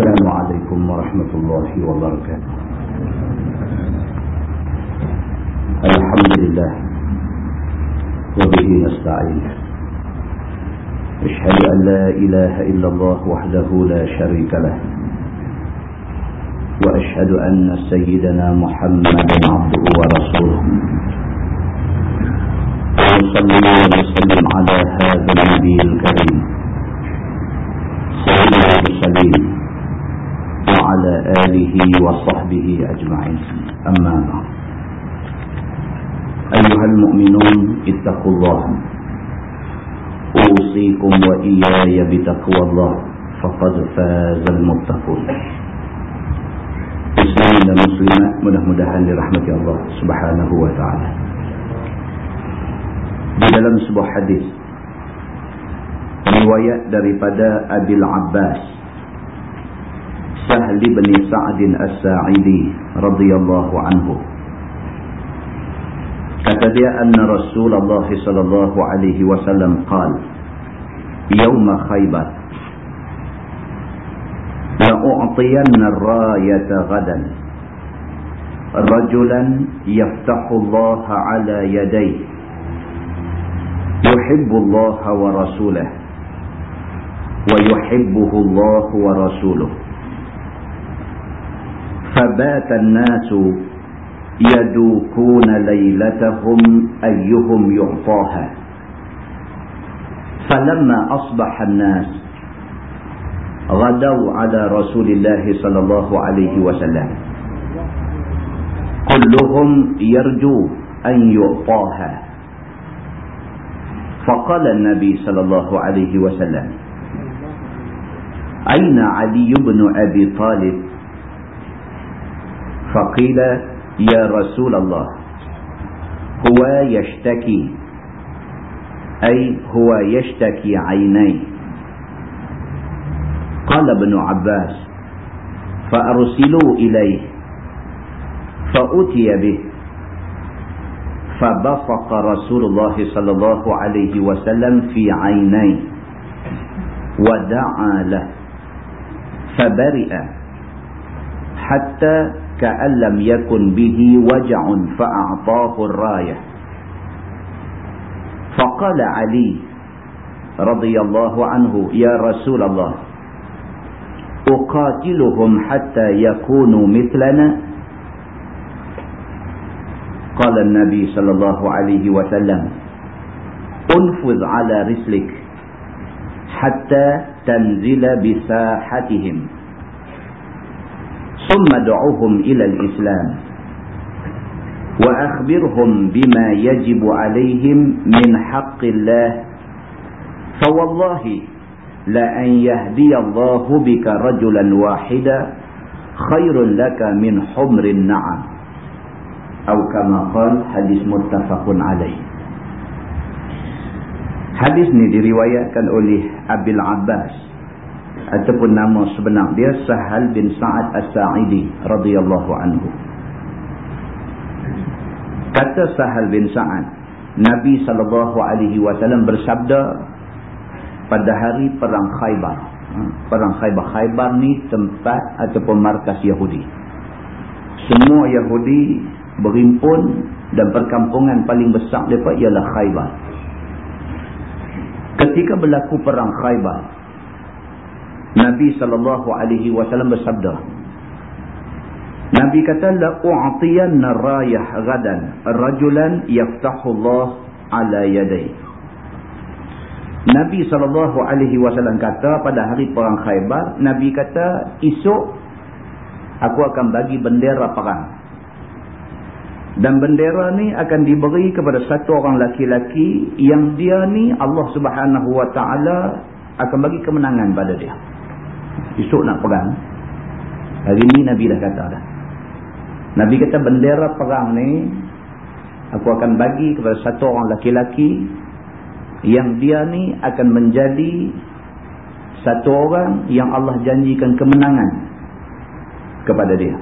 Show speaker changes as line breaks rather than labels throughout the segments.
السلام عليكم ورحمة الله وبركاته. الحمد لله. وبه نستعين. أشهد أن لا إله إلا الله وحده لا شريك له. وأشهد أن سيدنا محمدا عبده ورسوله. وصلى وسلم على هذا النبي الكريم. سيدنا المرسلين وعلى آله وصحبه أجمعين. أما أيها المؤمنون اتقوا الله. أوصيكم وإياي بتقوى الله. فقد فاز المتقون. مسلمين مسلمات من مدحا لرحمة الله سبحانه وتعالى. Dalam sebuah حديث riwayat daripada Abil Abbas. سهل بن سعد الساعدي رضي الله عنه. كتب أن رسول الله صلى الله عليه وسلم قال يوم خيبر لأعطين الراية غدا رجلا يفتح الله على يديه يحب الله ورسوله ويحبه الله ورسوله. فبات الناس يدوكون ليلتهم أيهم يعطاها. فلما أصبح الناس غدوا على رسول الله صلى الله عليه وسلم. كلهم يرجو أن يعطاها. فقال النبي صلى الله عليه وسلم أين علي بن أبي طالب؟ فقيل يا رسول الله. هو يشتكي. أي هو يشتكي عينيه قال ابن عباس فأرسلوا إليه فأتي به فبصق رسول الله صلى الله عليه وسلم في عينيه ودعا له فبرئ حتى كأن لم يكن به وجع فأعطاه الراية. فقال علي رضي الله عنه يا رسول الله أقاتلهم حتى يكونوا مثلنا؟ قال النبي صلى الله عليه وسلم انفذ على رسلك حتى تنزل بساحتهم. ثم دعوهم إلى الإسلام. وأخبرهم بما يجب عليهم من حق الله. فوالله لأن يهدي الله بك رجلا واحدا خير لك من حمر النعم. atau kama qal hadis muttafaqun alaih hadis ni diriwayatkan oleh Abil Abbas ataupun nama sebenar dia Sahal bin Sa'ad As-Sa'idi radhiyallahu anhu. Kata Sahal bin Sa'ad Nabi sallallahu alaihi wasallam bersabda pada hari perang Khaybar. Perang Khaybar. Khaybar ni tempat ataupun markas Yahudi. Semua Yahudi berimpun dan perkampungan paling besar mereka ialah Khaybar. Ketika berlaku perang Khaybar, Nabi sallallahu alaihi wasallam bersabda. Nabi kata la u'tiyanna rayah gadan rajulan yaftahu Allah ala yadayhi. Nabi sallallahu alaihi wasallam kata pada hari perang Khaibar, Nabi kata esok aku akan bagi bendera perang. Dan bendera ni akan diberi kepada satu orang laki-laki yang dia ni Allah Subhanahu wa taala akan bagi kemenangan pada dia. Esok nak perang. Hari ni Nabi dah kata dah. Nabi kata bendera perang ni aku akan bagi kepada satu orang laki-laki yang dia ni akan menjadi satu orang yang Allah janjikan kemenangan kepada dia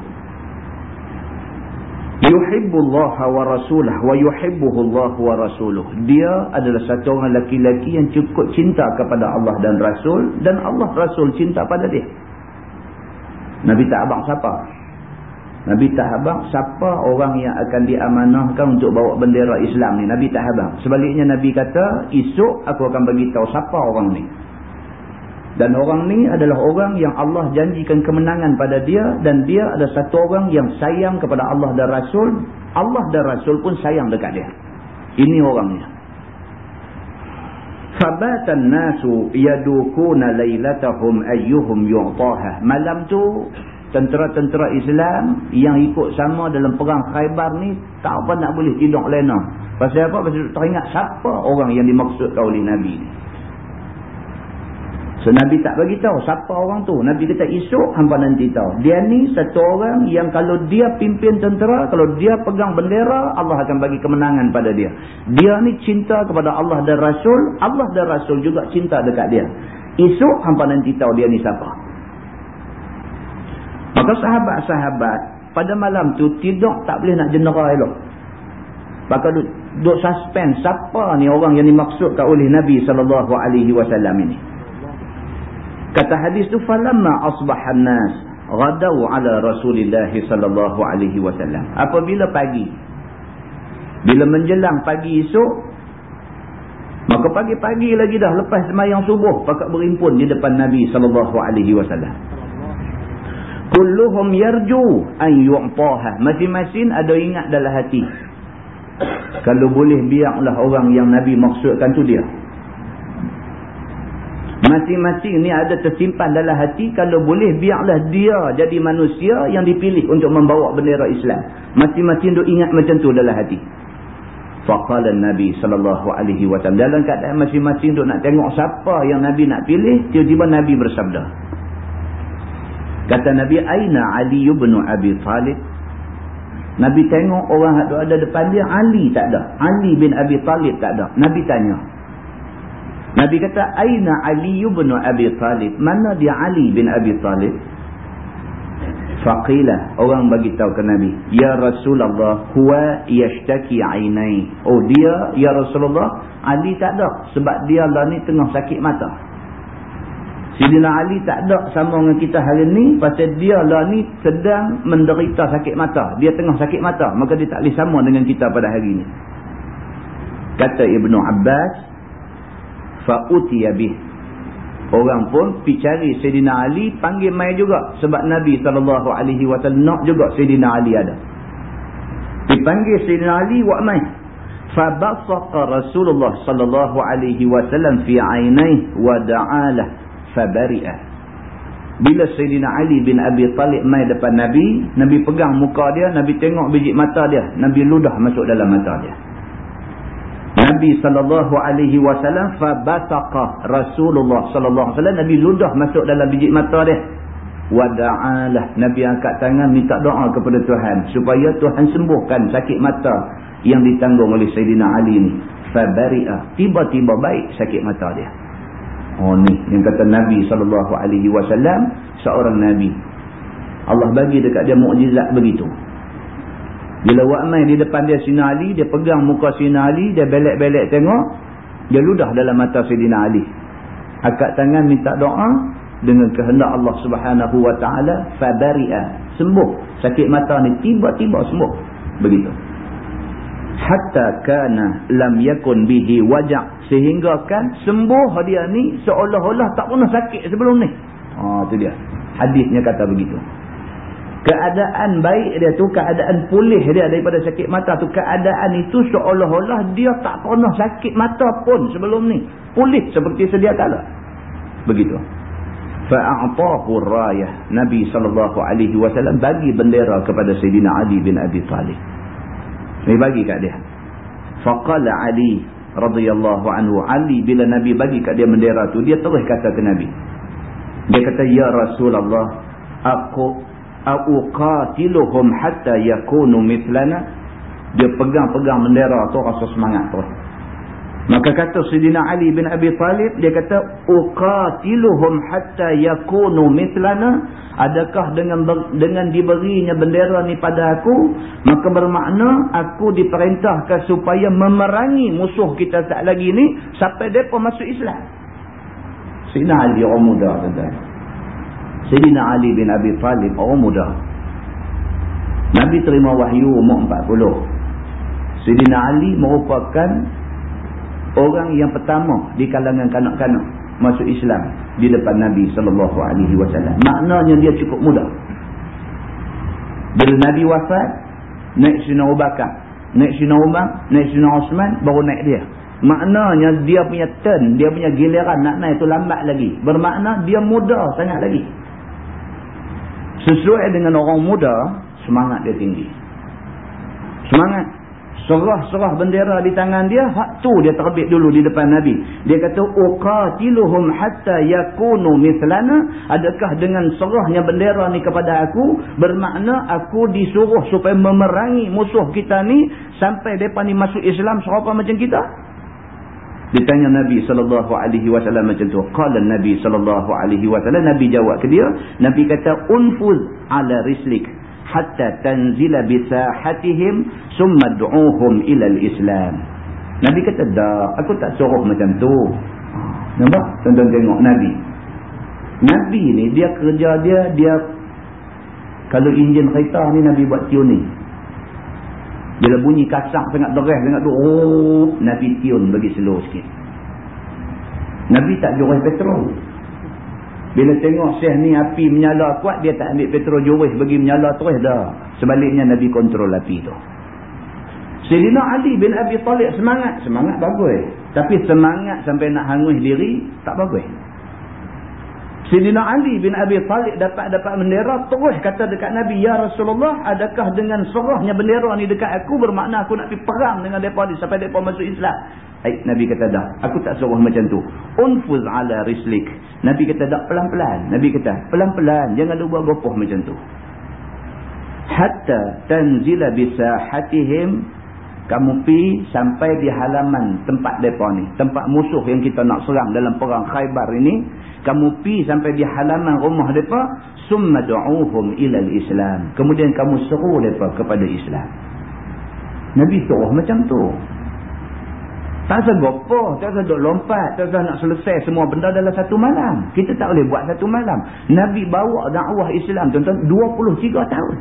yuhibbullaha wa rasulah wa yuhibbuhullahu wa rasuluh dia adalah satu orang laki-laki yang cukup cinta kepada Allah dan Rasul dan Allah Rasul cinta pada dia Nabi tak abang siapa? Nabi tak abang siapa orang yang akan diamanahkan untuk bawa bendera Islam ni. Nabi tak abang. Sebaliknya Nabi kata, esok aku akan bagi tahu siapa orang ni. Dan orang ni adalah orang yang Allah janjikan kemenangan pada dia dan dia adalah satu orang yang sayang kepada Allah dan Rasul. Allah dan Rasul pun sayang dekat dia. Ini orangnya. Fabatan nasu yadukuna laylatahum ayyuhum yu'taha. Malam tu tentera-tentera Islam yang ikut sama dalam perang Khaybar ni tak apa nak boleh tidur lena. Pasal apa? Pasal teringat siapa orang yang dimaksudkan oleh Nabi ni. So Nabi tak bagi tahu siapa orang tu. Nabi kata esok hamba nanti tahu. Dia ni satu orang yang kalau dia pimpin tentera, kalau dia pegang bendera, Allah akan bagi kemenangan pada dia. Dia ni cinta kepada Allah dan Rasul, Allah dan Rasul juga cinta dekat dia. Esok hamba nanti tahu dia ni siapa. Maka sahabat-sahabat pada malam tu tidur tak boleh nak jenera elok. Maka duk, duk suspend siapa ni orang yang dimaksudkan oleh Nabi SAW ini. Kata hadis tu falamma asbahan nas ghadau ala Rasulillah sallallahu alaihi wasallam. Apabila pagi bila menjelang pagi esok maka pagi-pagi lagi dah lepas sembahyang subuh pakat berimpun di depan Nabi sallallahu alaihi wasallam. Kulluhum yarju an yu'taha. Masing-masing ada ingat dalam hati. Kalau boleh biarlah orang yang Nabi maksudkan tu dia. Masing-masing ni ada tersimpan dalam hati kalau boleh biarlah dia jadi manusia yang dipilih untuk membawa bendera Islam. Masing-masing duk ingat macam tu dalam hati. Faqala Nabi sallallahu alaihi wasallam dalam keadaan masing-masing duk nak tengok siapa yang Nabi nak pilih, tiba-tiba Nabi bersabda. Kata Nabi, "Aina Ali bin Abi Talib?" Nabi tengok orang yang ada depan dia, Ali tak ada. Ali bin Abi Talib tak ada. Nabi tanya, Nabi kata, Aina Ali bin Abi Talib? Mana dia Ali bin Abi Talib? Faqilah. Orang bagi tahu ke Nabi. Ya Rasulullah, huwa yashtaki ainai. Oh dia, Ya Rasulullah, Ali tak ada. Sebab dia lah ni tengah sakit mata. Sidina Ali tak ada sama dengan kita hari ni. Pasal dia lah ni sedang menderita sakit mata. Dia tengah sakit mata. Maka dia tak boleh sama dengan kita pada hari ni. Kata Ibnu Abbas, fa'utiya bih. Orang pun pi cari Sayyidina Ali panggil mai juga. Sebab Nabi SAW nak juga Sayyidina Ali ada. Dipanggil Sayyidina Ali wa mai fabasaqa Rasulullah sallallahu alaihi wasallam fi ainai wa da'alah fabari'a bila Sayyidina Ali bin Abi Talib mai depan Nabi Nabi pegang muka dia Nabi tengok biji mata dia Nabi ludah masuk dalam mata dia Nabi sallallahu alaihi wasallam fa basaqa Rasulullah sallallahu alaihi wasallam Nabi ludah masuk dalam biji mata dia. Wa da'alah Nabi angkat tangan minta doa kepada Tuhan supaya Tuhan sembuhkan sakit mata yang ditanggung oleh Sayyidina Ali ni. Fa bari'a tiba-tiba baik sakit mata dia. Oh ni yang kata Nabi sallallahu alaihi wasallam seorang nabi. Allah bagi dekat dia mukjizat begitu. Bila Wa'mai di depan dia Sina Ali, dia pegang muka Sina Ali, dia belek-belek tengok, dia ludah dalam mata Sina Ali. Akak tangan minta doa dengan kehendak Allah Subhanahu wa taala fabari'a sembuh. Sakit mata ni tiba-tiba sembuh. Begitu. Hatta kana lam yakun bihi wajak sehingga kan sembuh dia ni seolah-olah tak pernah sakit sebelum ni. Ha tu dia. Hadisnya kata begitu keadaan baik dia tu keadaan pulih dia daripada sakit mata tu keadaan itu seolah-olah dia tak pernah sakit mata pun sebelum ni. Pulih seperti sedia kala. Begitu. Fa'atahu rayah Nabi SAW bagi bendera kepada Sayyidina Ali bin Abi Talib. Ni bagi kat dia. Faqala Ali radhiyallahu anhu Ali bila Nabi bagi kat dia bendera tu dia terus kata ke Nabi. Dia kata ya Rasulullah aku auqatiluhum hatta yakunu mithlana. Dia pegang-pegang bendera tu rasa semangat tu maka kata Sayyidina Ali bin Abi Talib dia kata uqatiluhum hatta yakunu mithlana. Adakah dengan dengan diberinya bendera ni pada aku? Maka bermakna aku diperintahkan supaya memerangi musuh kita tak lagi ni sampai depa masuk Islam. Sayyidina Ali orang muda tuan Sayyidina Ali bin Abi Talib orang muda. Nabi terima wahyu umur 40. Sayyidina Ali merupakan orang yang pertama di kalangan kanak-kanak masuk Islam di depan Nabi sallallahu alaihi wasallam. Maknanya dia cukup muda. Bila Nabi wafat, naik Sina Bakar, naik Sina Umar, naik Sina Osman, baru naik dia. Maknanya dia punya turn, dia punya giliran nak naik itu lambat lagi. Bermakna dia muda sangat lagi. Sesuai dengan orang muda, semangat dia tinggi. Semangat. Serah-serah bendera di tangan dia hak tu dia terbit dulu di depan nabi. Dia kata uqatiluhum hatta yakunu mithlana. Adakah dengan serahnya bendera ni kepada aku bermakna aku disuruh supaya memerangi musuh kita ni sampai depa ni masuk Islam serupa macam kita ditanya nabi sallallahu alaihi wasallam macam tu. Qala nabi sallallahu alaihi wasallam nabi jawab ke dia nabi kata unfuz ala rislik hatta tanzila bisahatihim summa du'uhum ila islam. Nabi kata dah aku tak suruh macam tu. Nampak? Tuan-tuan tengok Nabi. Nabi ni dia kerja dia dia kalau enjin kereta ni Nabi buat tune ni bila bunyi kasak sangat deras sangat tu oh Nabi tune bagi slow sikit Nabi tak jual petrol bila tengok syekh ni api menyala kuat, dia tak ambil petrol juwis bagi menyala terus dah. Sebaliknya Nabi kontrol api tu. Sayyidina Ali bin Abi Talib semangat. Semangat bagus. Tapi semangat sampai nak hangus diri, tak bagus. Sayyidina Ali bin Abi Talib dapat-dapat bendera, terus kata dekat Nabi, Ya Rasulullah, adakah dengan serahnya bendera ni dekat aku, bermakna aku nak pergi perang dengan mereka ni sampai mereka masuk Islam. Ay, Nabi kata dah. Aku tak suruh macam tu. Unfuz ala rislik. Nabi kata dah pelan-pelan. Nabi kata pelan-pelan. Jangan buat gopoh macam tu. Hatta tanzila bisahatihim. Kamu pi sampai di halaman tempat mereka ni. Tempat musuh yang kita nak serang dalam perang khaybar ini. Kamu pi sampai di halaman rumah mereka. Summa du'uhum ilal islam. Kemudian kamu seru mereka kepada Islam. Nabi suruh macam tu. Tak usah gopoh, tak usah duk lompat, tak usah nak selesai semua benda dalam satu malam. Kita tak boleh buat satu malam. Nabi bawa dakwah Islam, tuan-tuan, 23 tahun.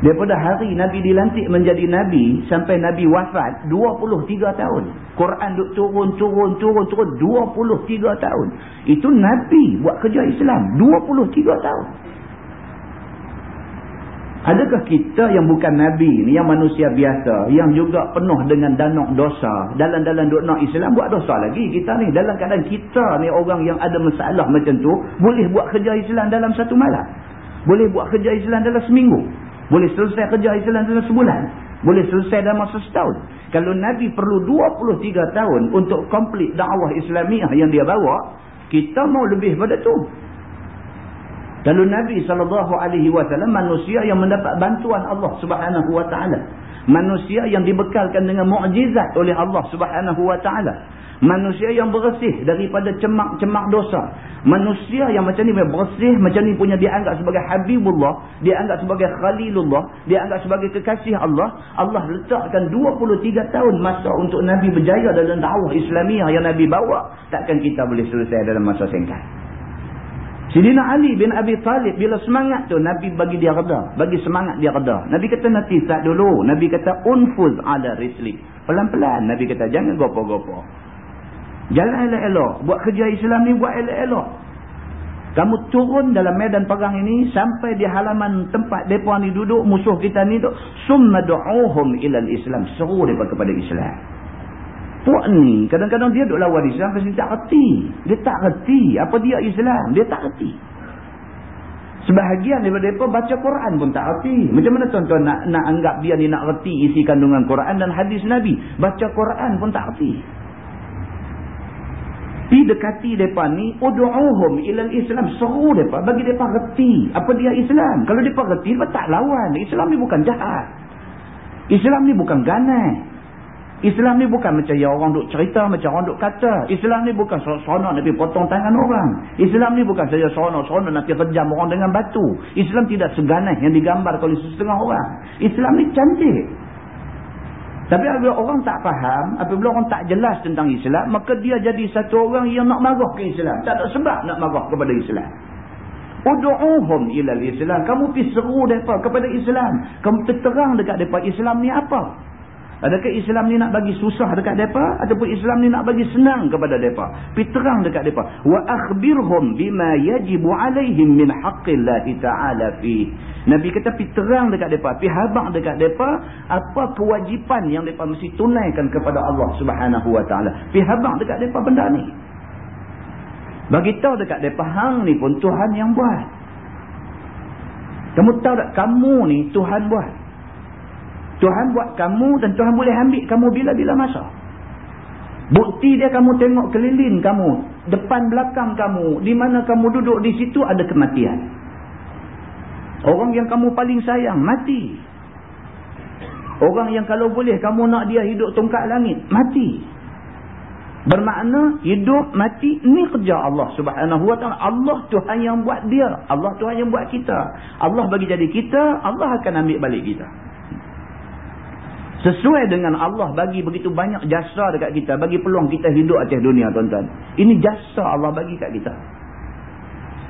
Daripada hari Nabi dilantik menjadi Nabi, sampai Nabi wafat, 23 tahun. Quran duk turun, turun, turun, turun, 23 tahun. Itu Nabi buat kerja Islam, 23 tahun. Adakah kita yang bukan Nabi ni, yang manusia biasa, yang juga penuh dengan danuk dosa, dalam-dalam nak Islam, buat dosa lagi kita ni. Dalam keadaan kita ni orang yang ada masalah macam tu, boleh buat kerja Islam dalam satu malam. Boleh buat kerja Islam dalam seminggu. Boleh selesai kerja Islam dalam sebulan. Boleh selesai dalam masa setahun. Kalau Nabi perlu 23 tahun untuk komplit dakwah Islamiah yang dia bawa, kita mau lebih pada tu. Lalu Nabi SAW manusia yang mendapat bantuan Allah Subhanahu Wa Taala, Manusia yang dibekalkan dengan mukjizat oleh Allah Subhanahu Wa Taala, Manusia yang bersih daripada cemak-cemak dosa. Manusia yang macam ni bersih, macam ni punya dianggap sebagai Habibullah, dianggap sebagai Khalilullah, dianggap sebagai kekasih Allah. Allah letakkan 23 tahun masa untuk Nabi berjaya dalam dakwah Islamiah yang Nabi bawa. Takkan kita boleh selesai dalam masa singkat. Sidina Ali bin Abi Talib bila semangat tu Nabi bagi dia reda, bagi semangat dia reda. Nabi kata nanti tak dulu. Nabi kata unfuz ala rislik. Pelan-pelan Nabi kata jangan gopo-gopo. Jalan elok-elok, buat kerja Islam ni buat elok-elok. Kamu turun dalam medan perang ini sampai di halaman tempat depa ni duduk musuh kita ni tu summa du'uhum ila islam seru depa kepada Islam. Puak ni kadang-kadang dia duk lawan Islam kasi tak reti. Dia tak reti apa dia Islam. Dia tak reti. Sebahagian daripada mereka baca Quran pun tak reti. Macam mana tuan-tuan nak, nak anggap dia ni nak reti isi kandungan Quran dan hadis Nabi. Baca Quran pun tak reti. Pi dekati mereka ni. Udu'uhum ilal Islam. Seru mereka. Bagi mereka reti. Apa dia Islam. Kalau mereka reti, mereka tak lawan. Islam ni bukan jahat. Islam ni bukan ganai. Islam ni bukan macam yang orang duk cerita, macam orang duk kata. Islam ni bukan seronok nak potong tangan orang. Islam ni bukan saja seronok-seronok nak pergi rejam orang dengan batu. Islam tidak seganah yang digambar oleh setengah orang. Islam ni cantik. Tapi apabila orang tak faham, apabila orang tak jelas tentang Islam, maka dia jadi satu orang yang nak marah ke Islam. Tak ada sebab nak marah kepada Islam. Udu'uhum ilal Islam. Kamu pergi seru mereka kepada Islam. Kamu terang dekat mereka Islam ni apa? Adakah Islam ni nak bagi susah dekat mereka? Ataupun Islam ni nak bagi senang kepada mereka? Pergi terang dekat mereka. Wa akhbirhum bima yajibu alaihim min haqqillahi ta'ala fi. Nabi kata pergi terang dekat mereka. Pergi habang dekat mereka. Apa kewajipan yang mereka mesti tunaikan kepada Allah ta'ala. Pergi habang dekat mereka benda ni. Bagi tahu dekat mereka. Hang ni pun Tuhan yang buat. Kamu tahu tak? Kamu ni Tuhan buat. Tuhan buat kamu dan Tuhan boleh ambil kamu bila-bila masa. Bukti dia kamu tengok keliling kamu. Depan belakang kamu. Di mana kamu duduk di situ ada kematian. Orang yang kamu paling sayang mati. Orang yang kalau boleh kamu nak dia hidup tongkat langit. Mati. Bermakna hidup mati ni kerja Allah subhanahu wa. Allah Tuhan yang buat dia. Allah Tuhan yang buat kita. Allah bagi jadi kita. Allah akan ambil balik kita. Sesuai dengan Allah bagi begitu banyak jasa dekat kita. Bagi peluang kita hidup atas dunia tuan-tuan. Ini jasa Allah bagi kat kita.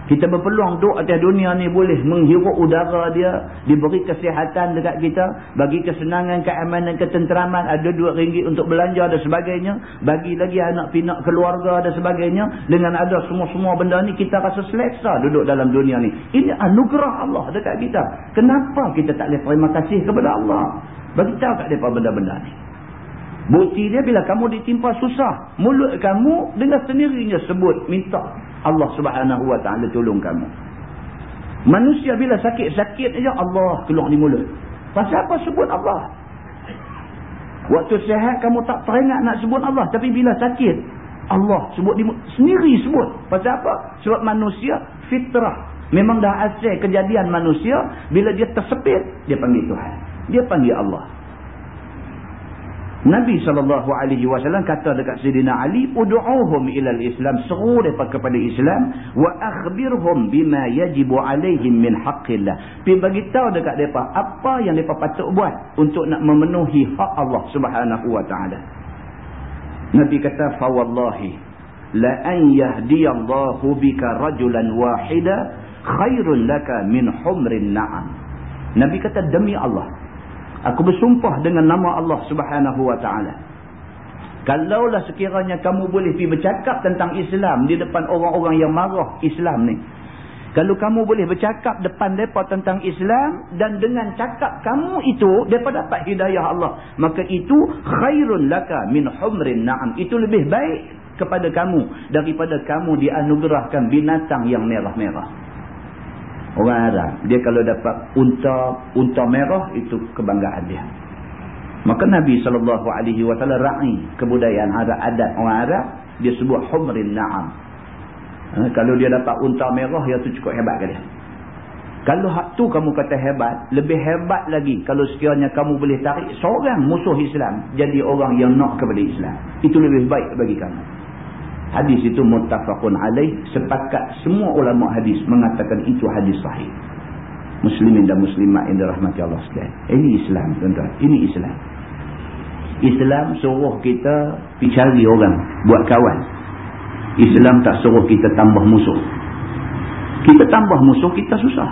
Kita berpeluang duduk atas dunia ni boleh menghirup udara dia. Diberi kesihatan dekat kita. Bagi kesenangan, keamanan, ketenteraman. Ada duit ringgit untuk belanja dan sebagainya. Bagi lagi anak pinak keluarga dan sebagainya. Dengan ada semua-semua benda ni kita rasa selesa duduk dalam dunia ni. Ini anugerah Allah dekat kita. Kenapa kita tak boleh terima kasih kepada Allah? Bagi tahu kat mereka benda-benda ni. Bukti dia bila kamu ditimpa susah. Mulut kamu dengan sendirinya sebut. Minta Allah subhanahu wa ta'ala tolong kamu. Manusia bila sakit-sakit aja Allah keluar di mulut. Pasal apa sebut Allah? Waktu sehat kamu tak teringat nak sebut Allah. Tapi bila sakit. Allah sebut di mulut. Sendiri sebut. Pasal apa? Sebab manusia fitrah. Memang dah asal kejadian manusia. Bila dia tersepit. Dia panggil Tuhan. Dia panggil Allah. Nabi SAW kata dekat Sayyidina Ali, Udu'uhum ilal Islam, seru mereka kepada Islam, wa akhbirhum bima yajibu alaihim min haqqillah. Pergi beritahu dekat mereka, apa yang mereka patut buat untuk nak memenuhi hak Allah subhanahu wa ta'ala. Nabi kata, fawallahi, la an yahdiyallahu bika rajulan wahida, khairun laka min humrin na'am. Nabi kata, demi Allah, Aku bersumpah dengan nama Allah subhanahu wa ta'ala. Kalaulah sekiranya kamu boleh pergi bercakap tentang Islam di depan orang-orang yang marah Islam ni. Kalau kamu boleh bercakap depan mereka tentang Islam dan dengan cakap kamu itu, mereka dapat hidayah Allah. Maka itu khairun laka min humrin na'am. Itu lebih baik kepada kamu daripada kamu dianugerahkan binatang yang merah-merah. Orang Arab. Dia kalau dapat unta unta merah, itu kebanggaan dia. Maka Nabi SAW ra'i kebudayaan Arab, adat orang Arab. Dia sebut humrin na'am. Ha, kalau dia dapat unta merah, itu cukup hebat ke dia. Kalau hak tu kamu kata hebat, lebih hebat lagi kalau sekiranya kamu boleh tarik seorang musuh Islam jadi orang yang nak kepada Islam. Itu lebih baik bagi kamu. Hadis itu muttafaqun alaih. Sepakat semua ulama hadis mengatakan itu hadis sahih. Muslimin dan muslimat yang dirahmati Allah sekalian. Ini Islam tuan-tuan. Ini Islam. Islam suruh kita pergi orang buat kawan. Islam tak suruh kita tambah musuh. Kita tambah musuh, kita susah.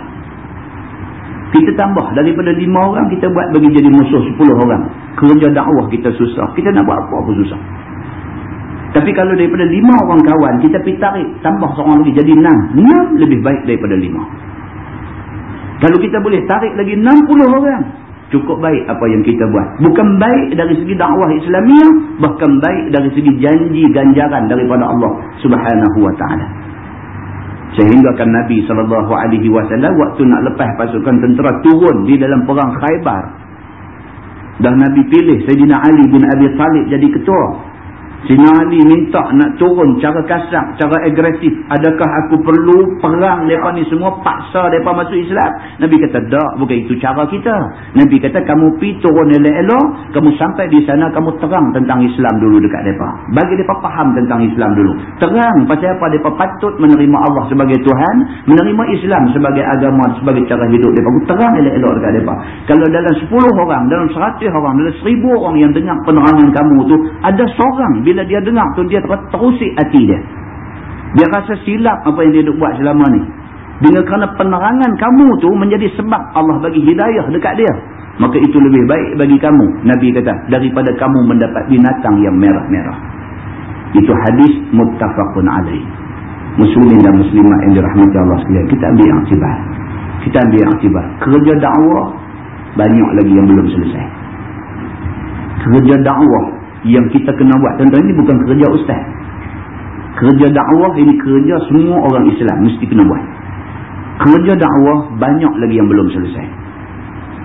Kita tambah daripada lima orang, kita buat bagi jadi musuh sepuluh orang. Kerja dakwah kita susah. Kita nak buat apa pun susah. Tapi kalau daripada lima orang kawan, kita pergi tarik, tambah seorang lagi, jadi enam. Enam lebih baik daripada lima. Kalau kita boleh tarik lagi enam puluh orang, cukup baik apa yang kita buat. Bukan baik dari segi dakwah Islamiah, bahkan baik dari segi janji ganjaran daripada Allah subhanahu wa ta'ala. Sehingga kan Nabi SAW waktu nak lepas pasukan tentera turun di dalam perang khaybar. Dan Nabi pilih Sayyidina Ali bin Abi Talib jadi ketua. Sina Ali minta nak turun cara kasar, cara agresif. Adakah aku perlu perang mereka ni semua, paksa mereka masuk Islam? Nabi kata, tak, bukan itu cara kita. Nabi kata, kamu pi turun elok-elok, kamu sampai di sana, kamu terang tentang Islam dulu dekat mereka. Bagi mereka faham tentang Islam dulu. Terang, pasal apa? Mereka patut menerima Allah sebagai Tuhan, menerima Islam sebagai agama, sebagai cara hidup mereka. Terang elok-elok dekat mereka. Kalau dalam 10 orang, dalam 100 orang, dalam 1000 orang yang dengar penerangan kamu tu, ada seorang bila dia dengar tu dia terusik hati dia dia rasa silap apa yang dia buat selama ni Dengan kerana penerangan kamu tu menjadi sebab Allah bagi hidayah dekat dia. Maka itu lebih baik bagi kamu. Nabi kata. Daripada kamu mendapat binatang yang merah-merah. Itu hadis muttafaqun alaih. Muslimin dan muslimat yang dirahmati Allah sekalian. Kita ambil yang tiba. Kita ambil yang tiba. Kerja dakwah banyak lagi yang belum selesai. Kerja dakwah yang kita kena buat. Tentang ini bukan kerja ustaz. Kerja dakwah ini kerja semua orang Islam mesti kena buat. Kerja dakwah banyak lagi yang belum selesai.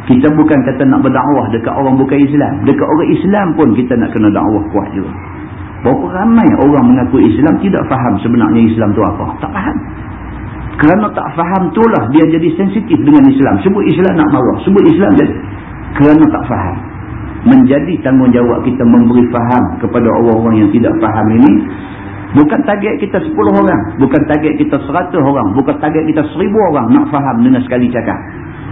Kita bukan kata nak berdakwah dekat orang bukan Islam. Dekat orang Islam pun kita nak kena dakwah kuat juga. Berapa ramai orang mengaku Islam tidak faham sebenarnya Islam tu apa. Tak faham. Kerana tak faham itulah dia jadi sensitif dengan Islam. Sebut Islam nak marah. Sebut Islam jadi. Kerana tak faham. Menjadi tanggungjawab kita memberi faham kepada orang-orang yang tidak faham ini Bukan target kita 10 orang. Bukan target kita 100 orang. Bukan target kita 1000 orang nak faham dengan sekali cakap.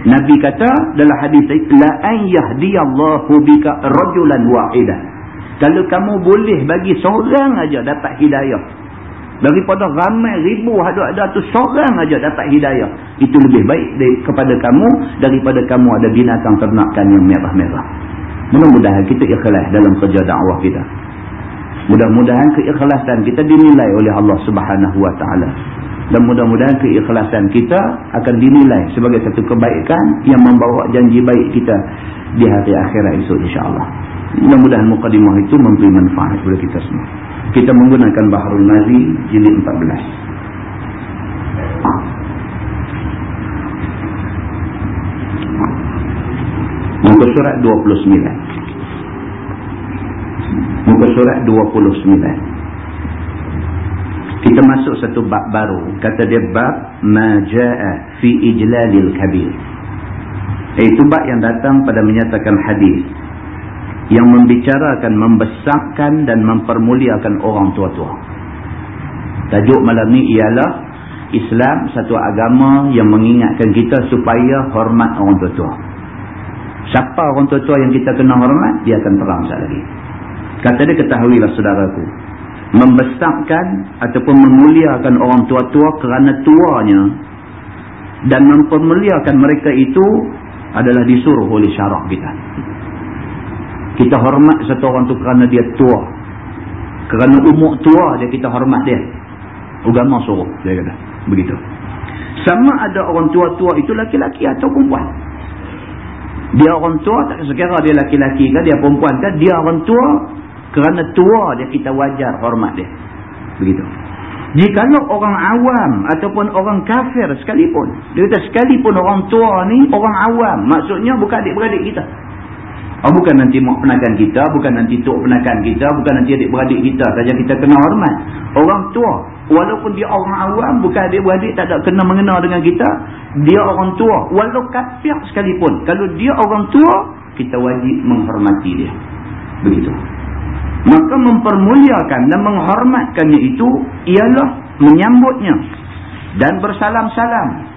Nabi kata dalam hadis la an yahdiyallahu bika rajulan wahidah. Kalau kamu boleh bagi seorang aja dapat hidayah. Daripada ramai ribu ada-ada tu seorang aja dapat hidayah. Itu lebih baik kepada kamu daripada kamu ada binatang ternakan yang merah-merah. Mudah-mudahan kita ikhlas dalam kerja dakwah kita. Mudah-mudahan keikhlasan kita dinilai oleh Allah subhanahu wa ta'ala. Dan mudah-mudahan keikhlasan kita akan dinilai sebagai satu kebaikan yang membawa janji baik kita di hari akhirat esok insyaAllah. Mudah-mudahan mukadimah itu memberi manfaat kepada kita semua. Kita menggunakan Baharul Nazi jilid 14. Muka surat 29 muka surat 29 kita masuk satu bab baru. Kata dia bab maja'a fi ijlalil kabir. Iaitu bab yang datang pada menyatakan hadis yang membicarakan membesarkan dan mempermuliakan orang tua-tua. Tajuk malam ni ialah Islam satu agama yang mengingatkan kita supaya hormat orang tua-tua siapa orang tua-tua yang kita kena hormat dia akan terang sekali lagi Kata dia ketahuilah saudaraku. Membesarkan ataupun memuliakan orang tua-tua kerana tuanya. Dan mempermuliakan mereka itu adalah disuruh oleh syarak kita. Kita hormat satu orang tu kerana dia tua. Kerana umur tua dia kita hormat dia. Ugama suruh dia kata. Begitu. Sama ada orang tua-tua itu laki-laki atau perempuan. Dia orang tua tak sekira dia laki-laki kan dia perempuan kan dia orang tua kerana tua dia kita wajar hormat dia. Begitu. Jikalau orang awam ataupun orang kafir sekalipun. Dia kata sekalipun orang tua ni orang awam. Maksudnya bukan adik-beradik kita. Oh, bukan nanti mak penakan kita. Bukan nanti tok penakan kita. Bukan nanti adik-beradik kita saja kita kena hormat. Orang tua. Walaupun dia orang awam. Bukan adik-beradik tak ada kena mengenal dengan kita. Dia orang tua. Walau kafir sekalipun. Kalau dia orang tua. Kita wajib menghormati dia. Begitu maka mempermuliakan dan menghormatkannya itu ialah menyambutnya dan bersalam-salam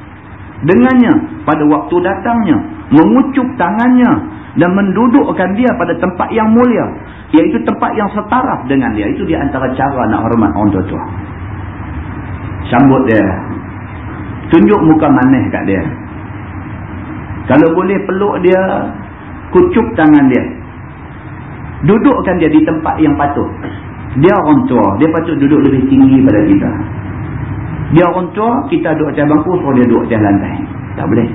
dengannya pada waktu datangnya mengucup tangannya dan mendudukkan dia pada tempat yang mulia iaitu tempat yang setaraf dengan dia itu di antara cara nak hormat orang tua-tua sambut dia tunjuk muka manis kat dia kalau boleh peluk dia kucup tangan dia Dudukkan dia di tempat yang patut. Dia orang tua. Dia patut duduk lebih tinggi pada kita. Dia orang tua, kita duduk atas bangku, so dia duduk atas lantai. Tak boleh.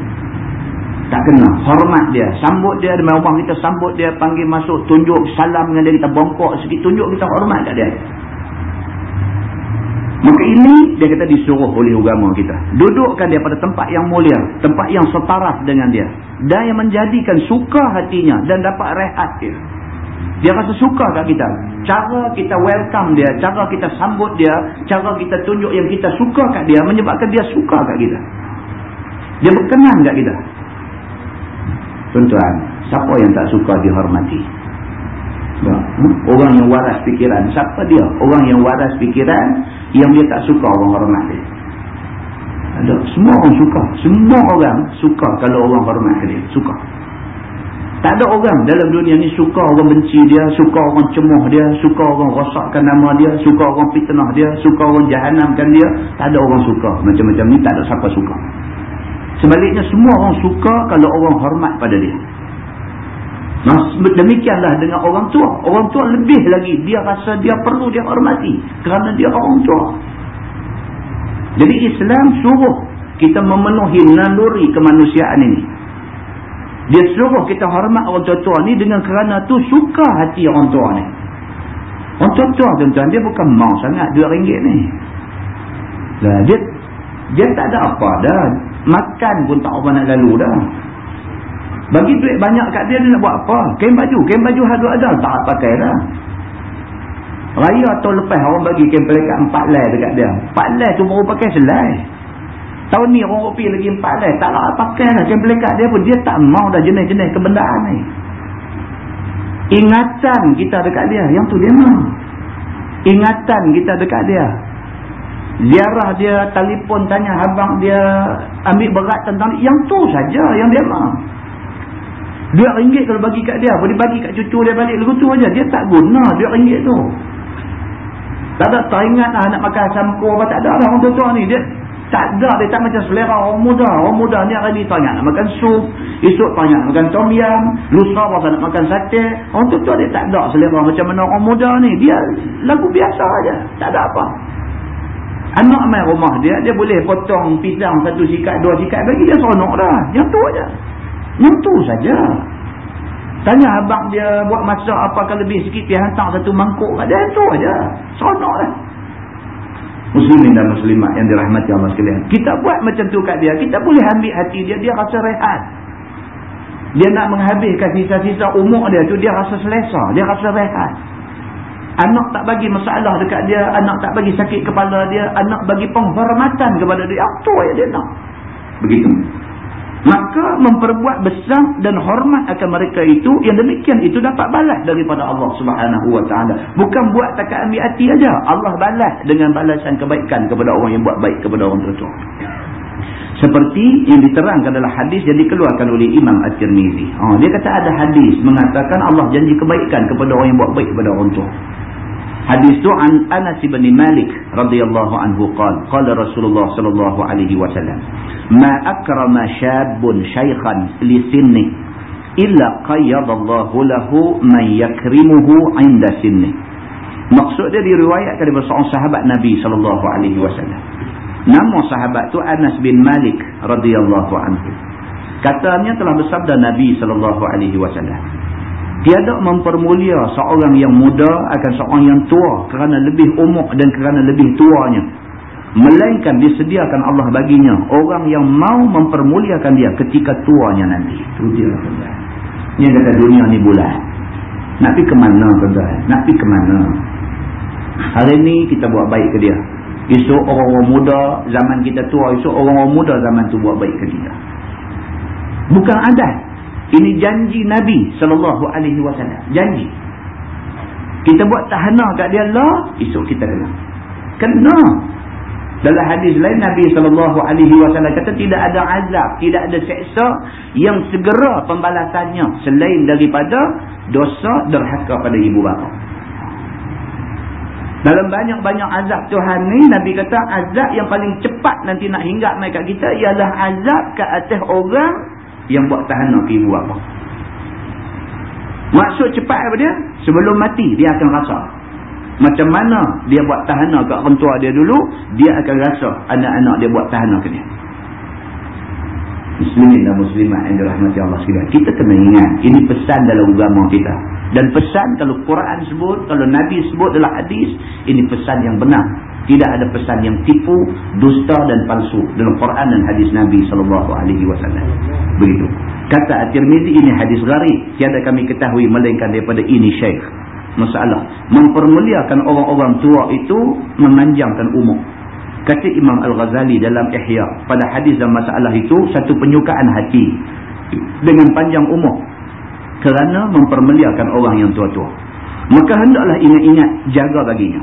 Tak kena. Hormat dia. Sambut dia. Demi rumah kita sambut dia. Panggil masuk. Tunjuk salam dengan dia. Kita bongkok sikit. Tunjuk kita hormat kat dia. Maka ini dia kata disuruh oleh agama kita. Dudukkan dia pada tempat yang mulia. Tempat yang setaraf dengan dia. Dan yang menjadikan suka hatinya. Dan dapat rehat dia. Dia rasa suka kat kita. Cara kita welcome dia, cara kita sambut dia, cara kita tunjuk yang kita suka kat dia menyebabkan dia suka kat kita. Dia berkenan kat kita. Tuan-tuan, siapa yang tak suka dihormati? Ya? Orang yang waras fikiran, siapa dia? Orang yang waras fikiran yang dia tak suka orang hormat dia. Ada semua orang suka, semua orang suka kalau orang hormat dia, suka. Tak ada orang dalam dunia ni suka orang benci dia, suka orang cemuh dia, suka orang rosakkan nama dia, suka orang fitnah dia, suka orang jahanamkan dia. Tak ada orang suka. Macam-macam ni tak ada siapa suka. Sebaliknya semua orang suka kalau orang hormat pada dia. Nah, demikianlah dengan orang tua. Orang tua lebih lagi. Dia rasa dia perlu dia hormati. Kerana dia orang tua. Jadi Islam suruh kita memenuhi naluri kemanusiaan ini. Dia suruh kita hormat orang tua-tua ni dengan kerana tu suka hati orang tua ni. Orang tua-tua tuan-tuan dia bukan mau sangat dua ringgit ni. Lah dia dia tak ada apa dah. Makan pun tak apa nak lalu dah. Bagi duit banyak kat dia dia nak buat apa? Kain baju, kain baju ada ada tak pakai dah. Raya atau lepas orang bagi kain pelikat empat lay dekat dia. Empat lay tu baru pakai selai. Tahun ni orang kopi lagi empat dah. Tak lah pakai lah. Kain pelikat dia pun. Dia tak mau dah jenis-jenis kebendaan ni. Ingatan kita dekat dia. Yang tu dia mau. Ingatan kita dekat dia. Ziarah dia, telefon tanya abang dia ambil berat tentang Yang tu saja yang dia mau. Dua ringgit kalau bagi kat dia. Boleh bagi kat cucu dia balik. Lagu tu aja. Dia tak guna dua ringgit tu. Tak ada teringat lah nak makan samko apa. Tak ada lah orang tua ni. Dia tak ada, dia tak macam selera orang muda. Orang muda ni hari ni tanya nak makan sup. Esok tanya nak makan tom yam. Lusa pasal nak makan sate. Orang tua dia tak ada selera macam mana orang muda ni. Dia lagu biasa aja, Tak ada apa. Anak main rumah dia, dia boleh potong pisang satu sikat, dua sikat. Bagi dia seronok dah. Yang tu aja. Yang tu saja. Tanya abang dia buat masak apakah lebih sikit. Dia hantar satu mangkuk kat dia. Yang tu aja. Seronok dah muslimin dan muslimat yang dirahmati Allah sekalian. Kita buat macam tu kat dia, kita boleh ambil hati dia, dia rasa rehat. Dia nak menghabiskan sisa-sisa umur dia tu, dia rasa selesa, dia rasa rehat. Anak tak bagi masalah dekat dia, anak tak bagi sakit kepala dia, anak bagi penghormatan kepada dia. Apa yang dia nak? Begitu. Maka memperbuat besar dan hormat akan mereka itu yang demikian itu dapat balas daripada Allah Subhanahu wa taala. Bukan buat takat ambil hati aja. Allah balas dengan balasan kebaikan kepada orang yang buat baik kepada orang tua seperti yang diterangkan dalam hadis yang dikeluarkan oleh Imam At-Tirmizi. Ha, dia kata ada hadis mengatakan Allah janji kebaikan kepada orang yang buat baik kepada orang tua Hadis tu an Anas bin Malik radhiyallahu anhu qala qala Rasulullah sallallahu alaihi wasallam ma akrama syabun shaykhan li sinni illa qayyadallahu lahu man yakrimuhu 'inda sinni Maksud dia diriwayatkan daripada seorang sahabat Nabi sallallahu alaihi wasallam. Nama sahabat tu Anas bin Malik radhiyallahu anhu. Katanya telah bersabda Nabi sallallahu alaihi wasallam Tiada mempermulia seorang yang muda akan seorang yang tua kerana lebih umur dan kerana lebih tuanya. Melainkan disediakan Allah baginya orang yang mau mempermuliakan dia ketika tuanya nanti. Itu dia Ini kata dunia ni bulat. Nak pergi ke mana tuan Nak pergi ke mana? Hari ni kita buat baik ke dia. Esok orang-orang muda zaman kita tua. Esok orang-orang muda zaman tu buat baik ke kita. Bukan adat. Ini janji Nabi sallallahu alaihi wasallam. Janji. Kita buat tahana kat dia lah, esok kita kena. Kena. Dalam hadis lain Nabi sallallahu alaihi wasallam kata tidak ada azab, tidak ada seksa yang segera pembalasannya selain daripada dosa derhaka pada ibu bapa. Dalam banyak-banyak azab Tuhan ni Nabi kata azab yang paling cepat nanti nak hinggap mai kat kita ialah azab ke atas orang yang buat tahanan ke ibu apa. Maksud cepat apa dia? Sebelum mati dia akan rasa. Macam mana dia buat tahanan ke orang tua dia dulu, dia akan rasa anak-anak dia buat tahanan ke dia. Muslimin dan muslimat yang dirahmati Allah sekalian. Kita kena ingat, ini pesan dalam agama kita. Dan pesan kalau Quran sebut, kalau Nabi sebut dalam hadis, ini pesan yang benar. Tidak ada pesan yang tipu, dusta dan palsu dalam Quran dan hadis Nabi sallallahu alaihi wasallam. Begitu. Kata At-Tirmizi ini hadis gharib, tiada kami ketahui melainkan daripada ini syekh. Masalah mempermuliakan orang-orang tua itu memanjangkan umur. Kata Imam Al-Ghazali dalam Ihya, pada hadis dan masalah itu satu penyukaan hati dengan panjang umur kerana mempermuliakan orang yang tua-tua. Maka hendaklah ingat-ingat jaga baginya.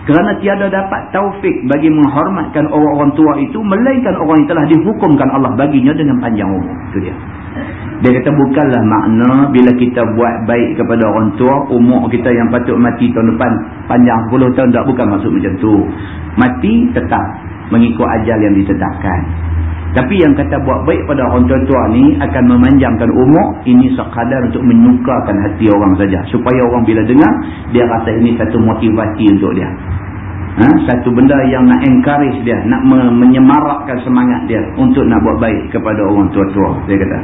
Kerana tiada dapat taufik bagi menghormatkan orang-orang tua itu. Melainkan orang yang telah dihukumkan Allah baginya dengan panjang umur. Itu dia. Dia kata bukanlah makna bila kita buat baik kepada orang tua, umur kita yang patut mati tahun depan panjang 10 tahun tak bukan maksud macam tu. Mati tetap mengikut ajal yang ditetapkan. Tapi yang kata buat baik pada orang tua-tua ni akan memanjangkan umur, ini sekadar untuk menyukakan hati orang saja. Supaya orang bila dengar, dia rasa ini satu motivasi untuk dia. Ha? Satu benda yang nak encourage dia, nak menyemarakkan semangat dia untuk nak buat baik kepada orang tua-tua. Dia kata.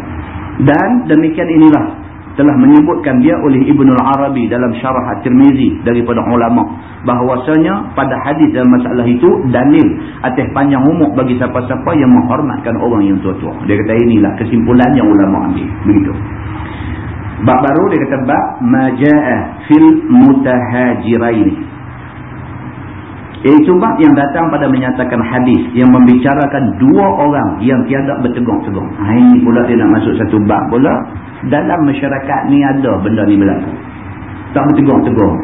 Dan demikian inilah telah menyebutkan dia oleh Ibn Al-Arabi dalam syarah At-Tirmizi daripada ulama bahawasanya pada hadis dalam masalah itu dalil atas panjang umur bagi siapa-siapa yang menghormatkan orang yang tua-tua. Dia kata inilah kesimpulan yang ulama ambil. Begitu. Bab baru dia kata bab maja'a fil mutahajiraini. Iaitu bab yang datang pada menyatakan hadis yang membicarakan dua orang yang tiada bertegung-tegung. Ha, ini pula dia nak masuk satu bab pula. Dalam masyarakat ni ada benda ni berlaku. Tak bertegung-tegung.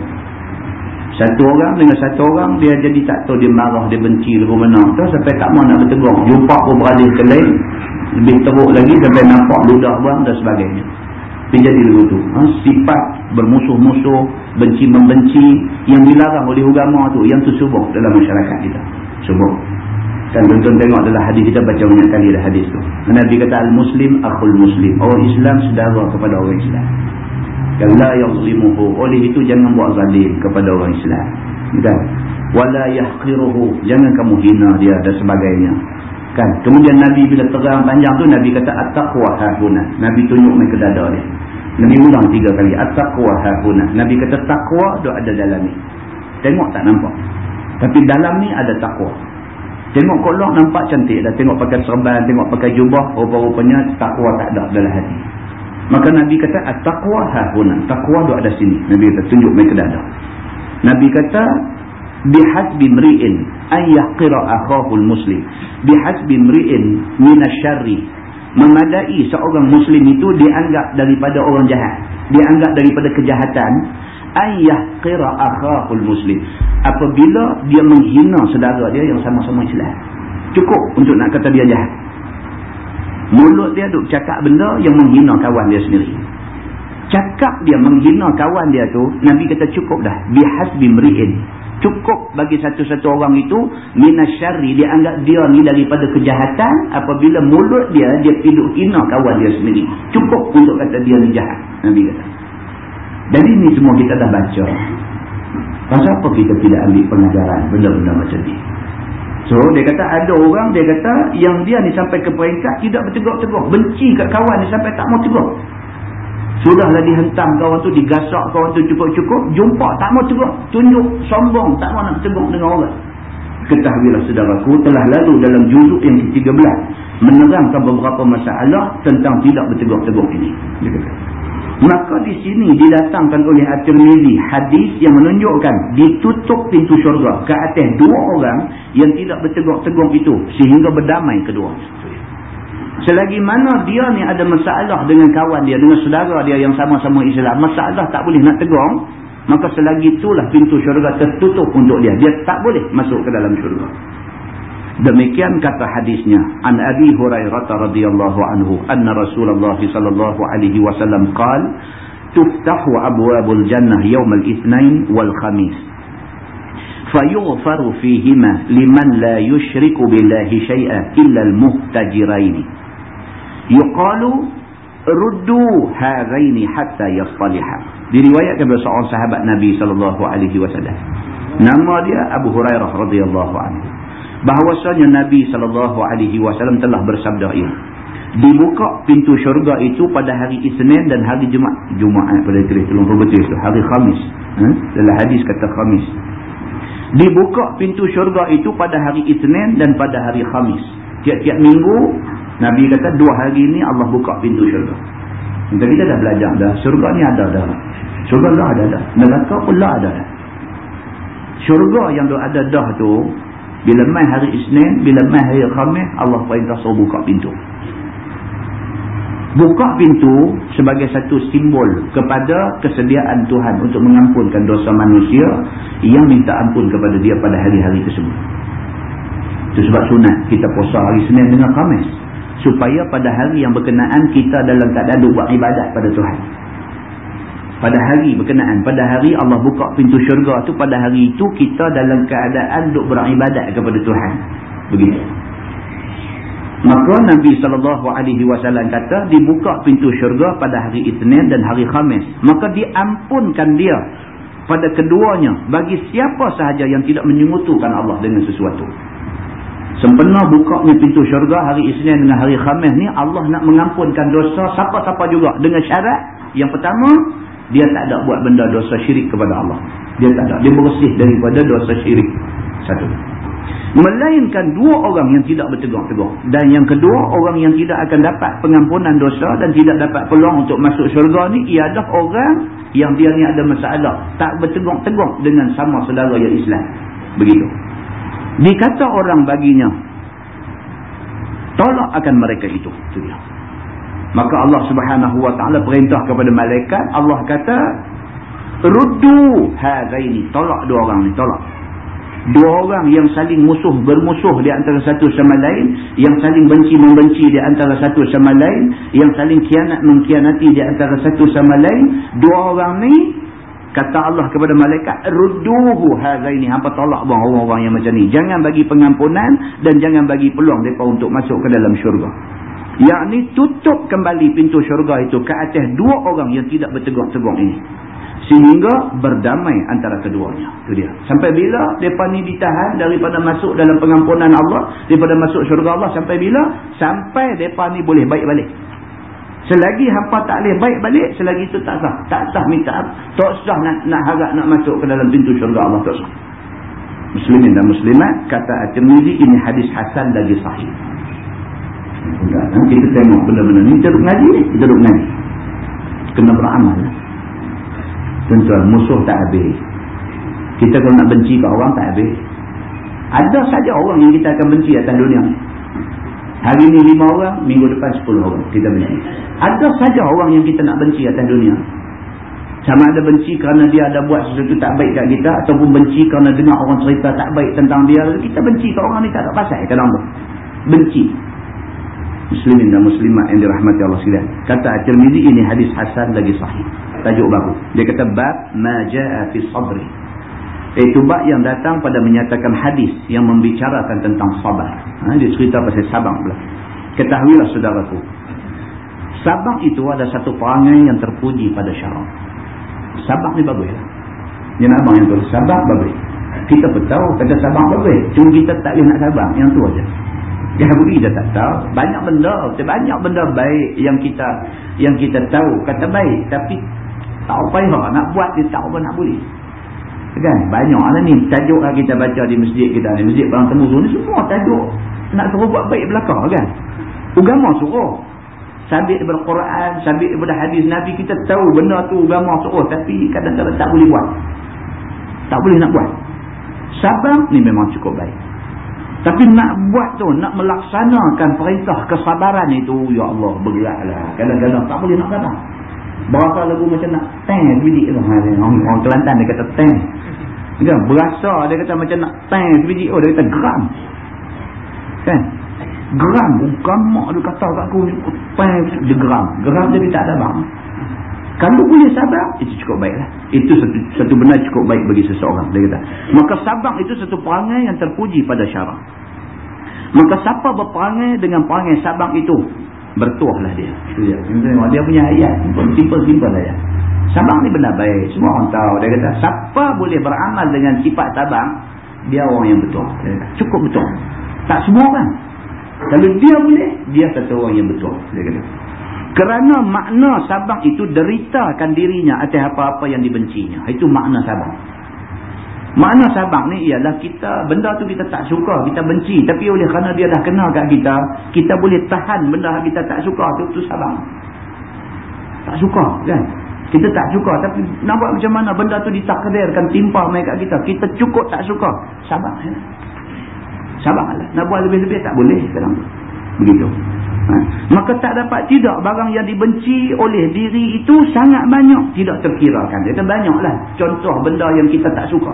Satu orang dengan satu orang dia jadi tak tahu dia marah, dia benci lagu mana. Tu sampai tak mau nak bertegung. Jumpa pun beralih ke lain. Lebih teruk lagi sampai nampak ludah buang dan sebagainya. Dia jadi begitu. Ha? Sifat bermusuh-musuh, benci-membenci yang dilarang oleh agama tu. Yang tu subuh dalam masyarakat kita. Subuh. Dan tuan-tuan tengok adalah hadis kita baca banyak kali dah hadis tu. Nabi kata al-muslim akhul muslim. Orang Islam sedara kepada orang Islam. Yang la yazlimuhu. Oleh itu jangan buat zalim kepada orang Islam. Kan? Wala yahqiruhu. Jangan kamu hina dia dan sebagainya. Kan? Kemudian Nabi bila terang panjang tu Nabi kata at-taqwa hahuna. Nabi tunjuk ke dada dia. Nabi ulang tiga kali at-taqwa hahuna. Nabi kata takwa tu ada dalam ni. Tengok tak nampak. Tapi dalam ni ada takwa. Tengok kolok nampak cantik dah. Tengok pakai serban, tengok pakai jubah, rupa-rupanya takwa tak ada dalam hati. Maka Nabi kata at-taqwa hahuna. Takwa tu ada sini. Nabi kata tunjuk ke dada. Nabi kata bihasbi mri'in an yaqira akhahu muslim bihasbi mri'in minasyarri memadai seorang muslim itu dianggap daripada orang jahat. Dianggap daripada kejahatan. An yaqira akhahu muslim. Apabila dia menghina saudara dia yang sama-sama Islam. Cukup untuk nak kata dia jahat. Mulut dia duk cakap benda yang menghina kawan dia sendiri. Cakap dia menghina kawan dia tu Nabi kata cukup dah. Bihasbi mri'in cukup bagi satu-satu orang itu minasyari dia anggap dia ni daripada kejahatan apabila mulut dia dia piduk hina kawan dia sendiri. Cukup untuk kata dia ni jahat Nabi kata. Dan ini semua kita dah baca. Pasal apa kita tidak ambil pengajaran benda-benda macam ni? So dia kata ada orang dia kata yang dia ni sampai ke peringkat tidak bertegur-tegur benci kat kawan ni sampai tak mau tegur Sudahlah dihentam kawan tu, digasak kawan tu cukup-cukup, jumpa, tak mau tegur, tunjuk, sombong, tak mau nak tegur dengan orang. Ketahuilah saudaraku, telah lalu dalam juzuk yang ke-13, menerangkan beberapa masalah tentang tidak bertegur-tegur ini. Maka di sini didatangkan oleh At-Tirmizi hadis yang menunjukkan ditutup pintu syurga ke atas dua orang yang tidak bertegur-tegur itu sehingga berdamai kedua. Selagi mana dia ni ada masalah dengan kawan dia, dengan saudara dia yang sama-sama Islam, masalah tak boleh nak tegur, maka selagi itulah pintu syurga tertutup untuk dia. Dia tak boleh masuk ke dalam syurga. Demikian kata hadisnya an Abi Hurairah radhiyallahu anhu anna Rasulullah sallallahu alaihi wasallam qaal tuftahu abwabul jannah yawm al-ithnain wal khamis fayughfaru fihima liman la yushriku billahi shay'an illa al-muhtajirain yuqalu ruddu hadaini hatta yastaliha. Diriwayatkan oleh seorang sahabat Nabi sallallahu alaihi wasallam. Nama dia Abu Hurairah radhiyallahu anhu. Bahwasanya Nabi sallallahu alaihi wasallam telah bersabda ini dibuka pintu syurga itu pada hari Isnin dan hari Jumaat. Jumaat pada tulis tolong betul itu hari Khamis. Ha? dalam hadis kata Khamis. Dibuka pintu syurga itu pada hari Isnin dan pada hari Khamis. Tiap-tiap minggu Nabi kata dua hari ini Allah buka pintu syurga. Kita kita dah belajar dah. Syurga ni ada dah. Syurga dah ada dah. Neraka pun lah ada dah. Syurga yang tu ada dah tu, bila main hari Isnin, bila main hari Khamis, Allah perintah suruh buka pintu. Buka pintu sebagai satu simbol kepada kesediaan Tuhan untuk mengampunkan dosa manusia yang minta ampun kepada dia pada hari-hari tersebut. Itu sebab sunat kita puasa hari Senin dengan Khamis supaya pada hari yang berkenaan kita dalam keadaan buat ibadat pada Tuhan. Pada hari berkenaan pada hari Allah buka pintu syurga tu pada hari itu kita dalam keadaan duk beribadat kepada Tuhan. Begitu. Maka Nabi SAW kata dibuka pintu syurga pada hari Isnin dan hari Khamis. Maka diampunkan dia pada keduanya bagi siapa sahaja yang tidak menyungutukan Allah dengan sesuatu sempena bukanya pintu syurga hari Isnin dengan hari Khamis ni Allah nak mengampunkan dosa siapa-siapa juga dengan syarat yang pertama dia tak ada buat benda dosa syirik kepada Allah. Dia tak ada. Dia bersih daripada dosa syirik. Satu. Melainkan dua orang yang tidak bertegur-tegur. Dan yang kedua, orang yang tidak akan dapat pengampunan dosa dan tidak dapat peluang untuk masuk syurga ni, ialah orang yang dia ni ada masalah. Tak bertegur-tegur dengan sama saudara yang Islam. Begitu. Dikata orang baginya, tolak akan mereka itu. Itu dia. Maka Allah subhanahu wa ta'ala perintah kepada malaikat. Allah kata, Ruddu hadaini. Tolak dua orang ni, tolak. Dua orang yang saling musuh, bermusuh di antara satu sama lain. Yang saling benci-membenci di antara satu sama lain. Yang saling kianat-mengkianati di antara satu sama lain. Dua orang ni, kata Allah kepada malaikat, Rudduhu hadaini. Hampa tolak buang orang-orang yang macam ni. Jangan bagi pengampunan dan jangan bagi peluang mereka untuk masuk ke dalam syurga. Yakni tutup kembali pintu syurga itu ke atas dua orang yang tidak bertegur-tegur ini. Sehingga berdamai antara keduanya. Itu dia. Sampai bila mereka ni ditahan daripada masuk dalam pengampunan Allah daripada masuk syurga Allah sampai bila? Sampai mereka ni boleh baik balik selagi hampa tak boleh baik balik selagi itu tak sah. Tak sah minta tak sah nak, nak harap nak masuk ke dalam pintu syurga Allah tak sah muslimin dan muslimat kata At-Tirmizi ini hadis hasan lagi sahih. Kita tengok benda-benda ni duduk ngaji ni duduk ngaji. Kena beramal. Tuan-tuan musuh tak habis. Kita kalau nak benci ke orang tak habis. Ada saja orang yang kita akan benci atas dunia hari ni lima orang minggu depan sepuluh orang kita benci ada saja orang yang kita nak benci atas dunia sama ada benci kerana dia ada buat sesuatu tak baik kat kita ataupun benci kerana dengar orang cerita tak baik tentang dia kita benci ke orang ni tak ada pasal kadang benci muslimin dan muslimat yang dirahmati Allah sekalian. Kata At-Tirmizi ini hadis hasan lagi sahih. Tajuk baru. Dia kata bab ma jaa fi sabri. Itu bab yang datang pada menyatakan hadis yang membicarakan tentang sabar. Ha, dia cerita pasal sabar pula. Ketahuilah saudaraku. Sabar itu ada satu perangai yang terpuji pada syarak. Sabar ni bagus lah. Yang abang yang tulis sabar bagus. Kita pun tahu kata sabar bagus. Cuma kita tak boleh nak sabar. Yang tu aja. Yahudi dah tak tahu. Banyak benda. Banyak benda baik yang kita yang kita tahu. Kata baik. Tapi tak payah nak buat dia tak apa nak boleh. Kan? Banyak lah ni. Tajuk lah kita baca di masjid kita ni. Masjid Perang Temuzu ni semua tajuk. Nak suruh buat baik belakang kan? Ugama suruh. Sabit daripada Quran. Sabit daripada hadis Nabi. Kita tahu benda tu ugama suruh. Tapi kadang-kadang tak boleh buat. Tak boleh nak buat. Sabar ni memang cukup baik. Tapi nak buat tu, nak melaksanakan perintah kesabaran itu, ya Allah, bergeraklah. Kadang-kadang tak boleh nak kata. Berapa lagu macam nak teng sebiji tu. Orang, Kelantan dia kata teng. Dia berasa dia kata macam nak teng sebiji. Oh, dia kata geram. Kan? Geram. Bukan mak dia kata kat aku, teng dia geram. Geram jadi tak ada bang. Kalau boleh sabar, itu cukup baiklah. Itu satu, satu benda cukup baik bagi seseorang. Dia kata. Maka sabar itu satu perangai yang terpuji pada syarak. Maka siapa berperangai dengan perangai sabar itu, bertuahlah dia. dia. Dia punya ayat. Simple-simple ayat. Sabar ni benda baik. Semua orang tahu. Dia kata, siapa boleh beramal dengan sifat sabar, dia orang yang betul. Kata, cukup betul. Tak semua kan? Kalau dia boleh, dia satu orang yang betul. Dia kata. Kerana makna sabar itu deritakan dirinya atas apa-apa yang dibencinya. Itu makna sabar. Makna sabar ni ialah kita, benda tu kita tak suka, kita benci. Tapi oleh kerana dia dah kenal kat kita, kita boleh tahan benda kita tak suka tu, tu sabar. Tak suka kan? Kita tak suka tapi nak buat macam mana benda tu ditakdirkan timpa mereka kita. Kita cukup tak suka. Sabar. Ya? Sabar lah. Nak buat lebih-lebih tak boleh sekarang. Begitu. Ha? Maka tak dapat tidak barang yang dibenci oleh diri itu sangat banyak. Tidak terkirakan. Itu banyaklah contoh benda yang kita tak suka.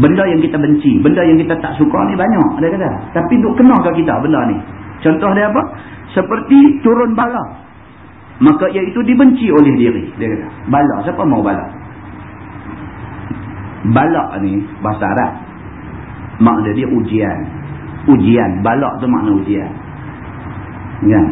Benda yang kita benci. Benda yang kita tak suka ni banyak. Dia kata. Tapi duk kenal ke kita benda ni? Contoh dia apa? seperti turun bala maka iaitu dibenci oleh diri. Dia kata bala siapa mau bala bala ni bahasa Arab. Makna dia ujian. Ujian. Bala tu makna ujian. Kan?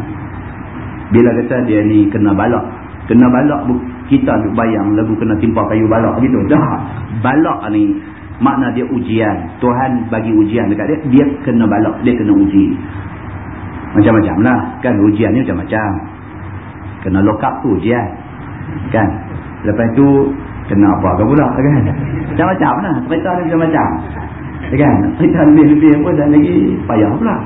Bila kata dia ni kena balak kena balak kita bayang lagu kena timpa kayu balak gitu. Dah. Balak ni makna dia ujian. Tuhan bagi ujian dekat dia dia kena balak dia kena uji. Macam-macam lah. Kan ujian ni macam-macam kena lock up tu ujian kan? Lepas tu kena apa ke pula kan? Macam-macam lah. Cerita dia macam-macam. Kan? Cerita lebih-lebih pun dan lagi payah pula.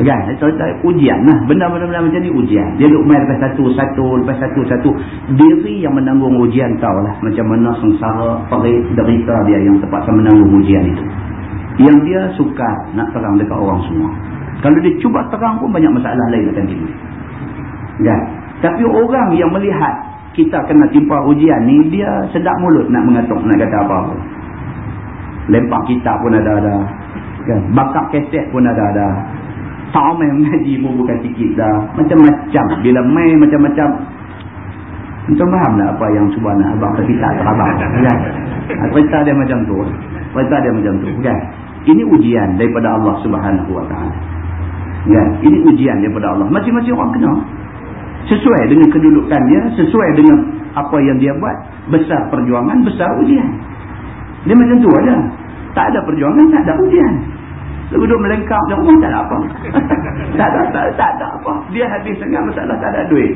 Kan? Cerita ujian lah. Benda-benda macam ni ujian. Dia duduk main lepas satu-satu lepas satu-satu diri yang menanggung ujian tau lah. Macam mana sengsara perit derita dia yang terpaksa menanggung ujian itu. Yang dia suka nak terang dekat orang semua. Kalau dia cuba terang pun banyak masalah lain akan timbul. Kan tapi orang yang melihat kita kena timpa ujian ni dia sedap mulut nak mengatuk nak kata apa-apa. Lempar kitab pun ada-ada kan? Bakar keset pun ada-ada tak main mengaji pun bukan sikit dah. Macam-macam. Bila main macam-macam. Entah faham tak apa yang cuba nak abang kita terabang kan? Cerita dia macam tu. Cerita dia macam tu. Kan? Ini ujian daripada Allah subhanahu wa ta'ala. Kan? Ini ujian daripada Allah. Masing-masing orang kena sesuai dengan kedudukan dia sesuai dengan apa yang dia buat besar perjuangan besar ujian. Dia macam tu aja tak ada perjuangan tak ada ujian. Duduk melengkap di rumah tak ada apa. Tak ada, tak, tak ada apa. Dia habis sangat masalah tak ada duit.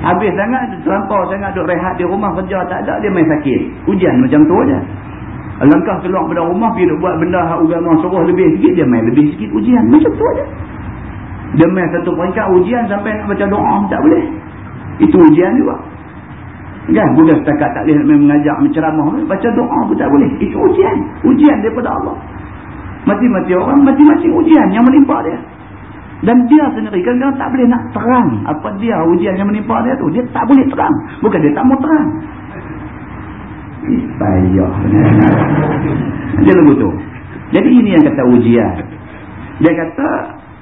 Habis sangat terlampau sangat duduk rehat di rumah kerja tak ada dia main sakit. Ujian macam tu aja langkah keluar pada rumah pergi buat benda agama suruh lebih sikit dia main lebih sikit. Ujian macam tu aja main satu peringkat ujian sampai nak baca doa tak boleh. Itu ujian juga. Kan? Bukan setakat tak boleh mengajak menceramah baca doa pun tak boleh. Itu ujian. Ujian daripada Allah. Mati-mati orang mati-mati ujian yang menimpa dia. Dan dia sendiri kadang-kadang tak boleh nak terang apa dia ujian yang menimpa dia tu. Dia tak boleh terang. Bukan dia tak mau terang. Payah. Dia lagu tu. Jadi ini yang kata ujian. Dia kata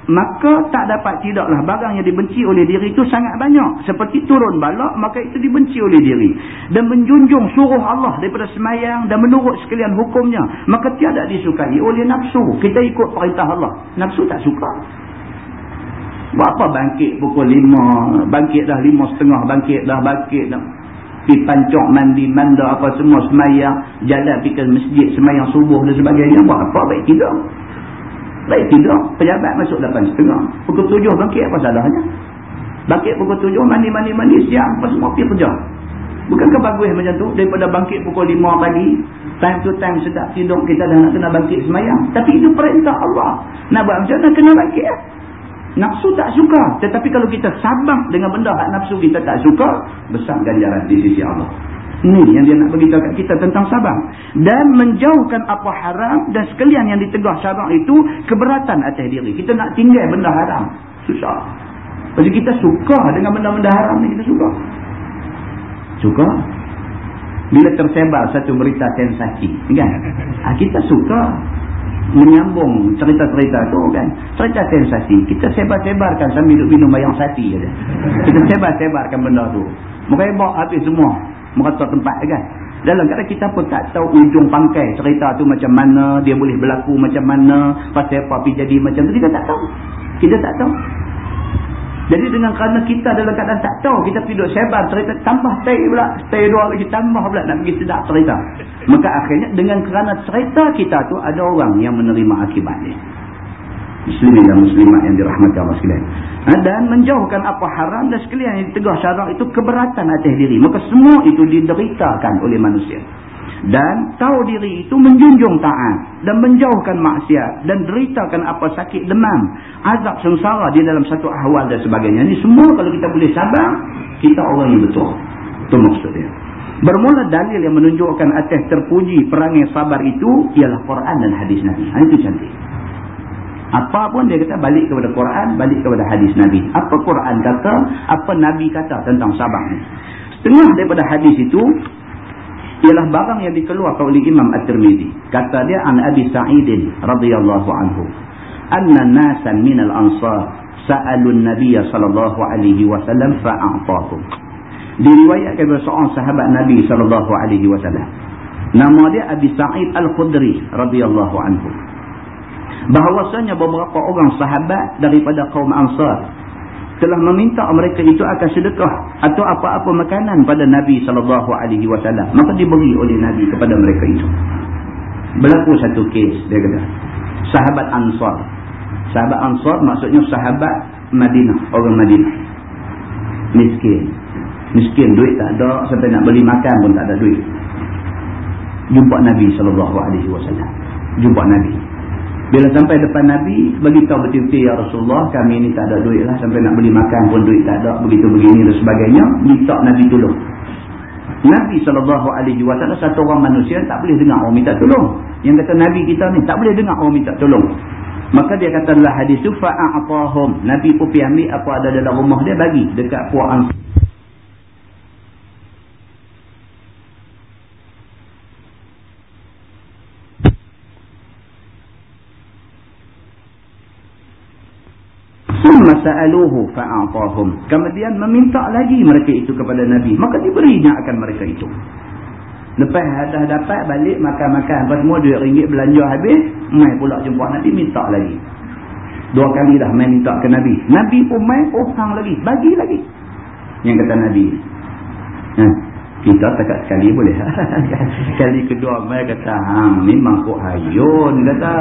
maka tak dapat tidaklah barang yang dibenci oleh diri itu sangat banyak. Seperti turun balak maka itu dibenci oleh diri. Dan menjunjung suruh Allah daripada semayang dan menurut sekalian hukumnya maka tiada disukai oleh nafsu. Kita ikut perintah Allah. Nafsu tak suka. Berapa bangkit pukul lima? Bangkit dah lima setengah bangkit dah bangkit dah. Pergi pancok mandi manda apa semua semayang. Jalan pergi ke masjid semayang subuh dan sebagainya. Buat apa baik tidak Baik tidak, pejabat masuk lapan setengah. Pukul tujuh bangkit apa salahnya? Bangkit pukul tujuh, mandi-mandi-mandi, siap apa semua pergi kerja. Bukankah bagus macam tu? Daripada bangkit pukul lima pagi, time to time sedap tidur, kita dah nak kena bangkit semayang. Tapi itu perintah Allah. Nak buat macam mana kena bangkit? Nafsu tak suka. Tetapi kalau kita sabang dengan benda hak nafsu kita tak suka, besar ganjaran di sisi Allah. Ini yang dia nak beritahu kat kita tentang sabar. Dan menjauhkan apa haram dan sekalian yang ditegah sabar itu keberatan atas diri. Kita nak tinggal benda haram. Susah. Jadi kita suka dengan benda-benda haram ni kita suka. Suka. Bila tersebar satu berita sensasi. Kan? Ha, kita suka menyambung cerita-cerita tu kan. Cerita sensasi. Kita sebar-sebarkan sambil minum bayang sati. Aja. Kita sebar-sebarkan benda tu. Mereka habis semua merata tempat kan? Dalam kadang kita pun tak tahu ujung pangkai cerita tu macam mana dia boleh berlaku macam mana pasal apa pergi jadi macam tu. Kita tak tahu. Kita tak tahu. Jadi dengan kerana kita dalam keadaan tak tahu kita pergi duduk sebar cerita tambah stay pula. Stay dua lagi tambah pula nak pergi sedap cerita. Maka akhirnya dengan kerana cerita kita tu ada orang yang menerima akibatnya muslimin dan muslimat yang dirahmati Allah sekalian. Ha, dan menjauhkan apa haram dan sekalian yang ditegah syarak itu keberatan atas diri. Maka semua itu dideritakan oleh manusia. Dan tahu diri itu menjunjung taat dan menjauhkan maksiat dan deritakan apa sakit demam, azab sengsara di dalam satu ahwal dan sebagainya. Ini semua kalau kita boleh sabar, kita orang yang betul. Itu maksudnya. Bermula dalil yang menunjukkan atas terpuji perangai sabar itu ialah Quran dan hadis Nabi. Ha, itu cantik. Apa pun dia kata balik kepada Quran, balik kepada hadis Nabi. Apa Quran kata, apa Nabi kata tentang sabar ni. Setengah daripada hadis itu, ialah barang yang dikeluarkan oleh Imam At-Tirmidhi. Kata dia, An Abi Sa'idin radhiyallahu anhu. Anna nasan minal ansar sa'alun nabiyya sallallahu alaihi wasallam fa'atahum diriwayatkan oleh seorang sahabat Nabi sallallahu alaihi wasallam nama dia Abi Sa'id Al-Khudri radhiyallahu anhu bahawasanya beberapa orang sahabat daripada kaum Ansar telah meminta mereka itu akan sedekah atau apa-apa makanan pada Nabi sallallahu alaihi wasallam. Maka diberi oleh Nabi kepada mereka itu. Berlaku satu kes dia kata. Sahabat Ansar. Sahabat Ansar maksudnya sahabat Madinah orang Madinah. Miskin. Miskin duit tak ada sampai nak beli makan pun tak ada duit. Jumpa Nabi sallallahu alaihi wasallam. Jumpa Nabi bila sampai depan Nabi, bagi tahu betul-betul ya Rasulullah, kami ni tak ada duit lah. Sampai nak beli makan pun duit tak ada. Begitu begini dan sebagainya. Minta Nabi tolong. Nabi SAW satu orang manusia tak boleh dengar orang minta tolong. Yang kata Nabi kita ni tak boleh dengar orang minta tolong. Maka dia kata dalam hadis tu. Nabi pun pergi ambil apa ada dalam rumah dia bagi dekat puak ansur. sa'aluhu fa'atahum. Kemudian meminta lagi mereka itu kepada Nabi. Maka diberinya akan mereka itu. Lepas dah dapat balik makan-makan. Lepas semua duit ringgit belanja habis. Mai pula jumpa Nabi minta lagi. Dua kali dah main minta ke Nabi. Nabi pun main orang lagi. Bagi lagi. Yang kata Nabi. Ha, kita takat sekali boleh. Kali kedua main kata. Hang ni mangkuk hayun. Kata.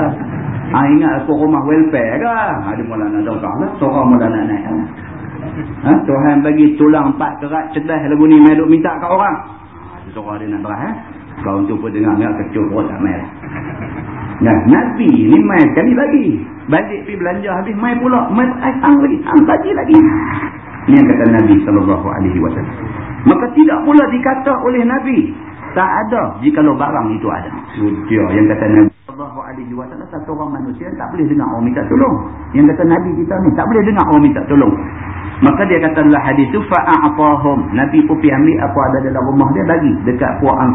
Ha, ingat aku rumah welfare ke? Ha, mula nak dongkang lah. Seorang mula nak naik. Ha? Tuhan bagi tulang empat kerat cedah lagu ni main duk minta kat orang. Ha, seorang dia nak berah. Ha? Kau tu pun dengar nak kecup perut tak lah. Nah, Nabi ni main sekali lagi. Balik pergi belanja habis main pula. Main ang lagi. Ang lagi. Ini yang kata Nabi SAW. Maka tidak pula dikata oleh Nabi. Tak ada jika barang itu ada. Sudah yang kata Nabi sallallahu alaihi wasallam satu orang manusia tak boleh dengar orang minta tolong. Yang kata Nabi kita ni tak boleh dengar orang minta tolong. Maka dia kata dalam hadis tu fa'atahum. Nabi pun pergi ambil apa ada dalam rumah dia bagi dekat puak ang.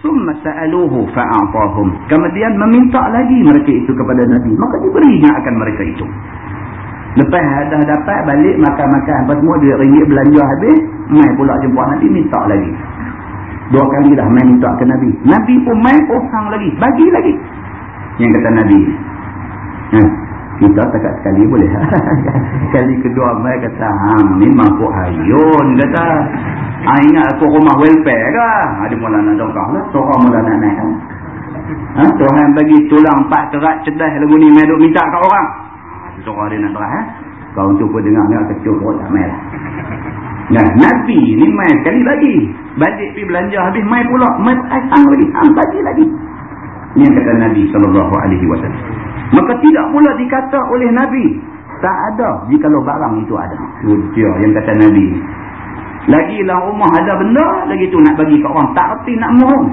Summa sa'aluhu fa'atahum. Kemudian meminta lagi mereka itu kepada Nabi. Maka diberinya akan mereka itu. Lepas dah dapat balik makan-makan. Lepas semua dia ringgit belanja habis. Mai pula jumpa Nabi minta lagi. Dua kali dah main minta ke Nabi. Nabi pun main orang lagi. Bagi lagi. Yang kata Nabi. Ha, kita takat sekali boleh. Kali kedua main kata. Hang ni mampu hayun. Kata. Ha, ingat aku rumah welfare ke? Ada mula nak dongkang lah. Seorang mula nak naik. Ha, Tuhan bagi tulang empat kerat cedah lagu ni main minta kat orang. Ha, seorang dia nak berah. Ha? Kau untuk pun dengar ni kecil perut tak main lah. Nah, Nabi ni main sekali lagi. Balik pergi belanja habis main pula. Main ang lagi. Ang bagi lagi. Ini yang kata Nabi SAW. Maka tidak pula dikata oleh Nabi. Tak ada jika barang itu ada. Sudia yang kata Nabi. Lagilah rumah ada benda. Lagi tu nak bagi ke orang. Tak erti nak mohong.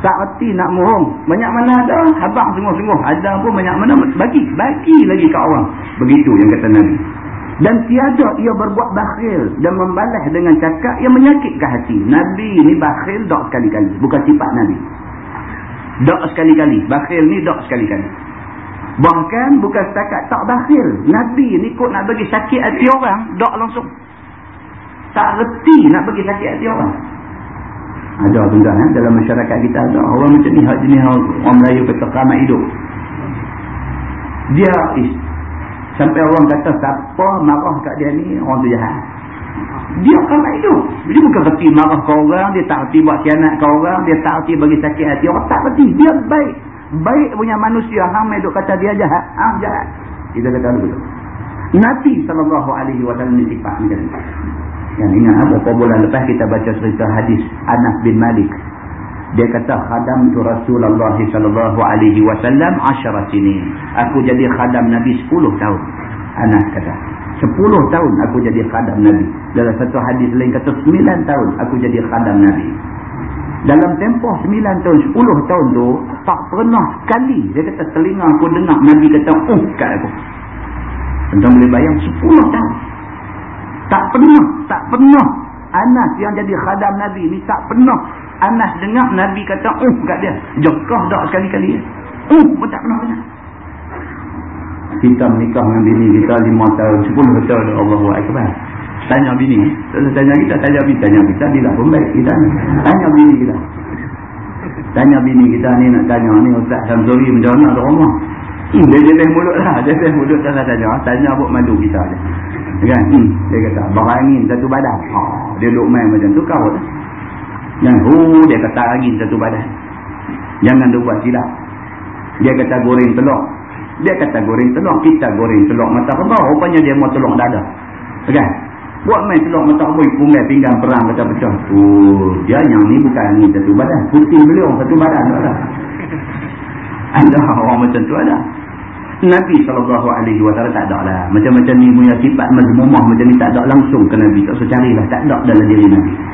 Tak erti nak mohong. Banyak mana ada. Habang sungguh-sungguh. Ada pun banyak mana. Bagi. Bagi lagi ke orang. Begitu yang kata Nabi dan tiada ia berbuat bakhil dan membalas dengan cakap yang menyakitkan hati. Nabi ni bakhil dok sekali-kali. Bukan sifat Nabi. Dok sekali-kali. Bakhil ni dok sekali-kali. Bahkan bukan setakat tak bakhil. Nabi ni kot nak bagi sakit hati orang, dok langsung. Tak reti nak bagi sakit hati orang. Ada tuan eh? dalam masyarakat kita ada orang macam ni, jenis orang Melayu kata ramai hidup. Dia Sampai orang kata siapa marah kat dia ni orang tu jahat. Dia kan itu. Dia bukan reti marah ke orang, dia tak reti buat kianat ke orang, dia tak reti bagi sakit hati orang, tak reti. Dia baik. Baik punya manusia, hang duk kata dia jahat. Ah jahat. Kita kata dulu. Nabi SAW ni sifat macam ni. Yang ingat beberapa bulan lepas kita baca cerita hadis Anas bin Malik dia kata khadam tu Rasulullah sallallahu alaihi wasallam 10 sinin. Aku jadi khadam Nabi 10 tahun. Anas kata. 10 tahun aku jadi khadam Nabi. Dalam satu hadis lain kata 9 tahun aku jadi khadam Nabi. Dalam tempoh 9 tahun, 10 tahun tu tak pernah sekali dia kata telinga aku dengar Nabi kata uh kat aku. Tentang boleh bayang 10 tahun. Tak pernah, tak pernah Anas yang jadi khadam Nabi ni tak pernah Anas dengar Nabi kata uh kat dia. Jokah tak sekali-kali. Uh pun tak pernah dengar. kita menikah dengan bini kita 5 tahun 10 tahun Allah Akbar. Tanya bini tanya kita tanya bini tanya kita bila pun baik kita. Tanya bini kita. Tanya bini kita ni nak tanya ni Ustaz Samsuri macam mana ada rumah? Hmm, dia jenis mulut lah jenis mulut tanya tanya. Tanya buat madu kita je kan? Hmm, dia kata berangin satu badan. Oh, dia duduk main macam tu kau dan hu dia kata angin satu badan. Jangan dia buat silap. Dia kata goreng telur. Dia kata goreng telur kita goreng telur mata kebau rupanya dia mau telur dada kan buat main telur mata kebau pungai pinggang perang kata pecah. Oh, dia yang ni bukan angin satu badan. Putih beliau satu badan ada. Ada orang macam tu ada. Nabi SAW tak ada lah. Macam-macam ni punya sifat mazmumah macam ni tak ada langsung ke Nabi. Tak usah carilah tak ada dalam diri Nabi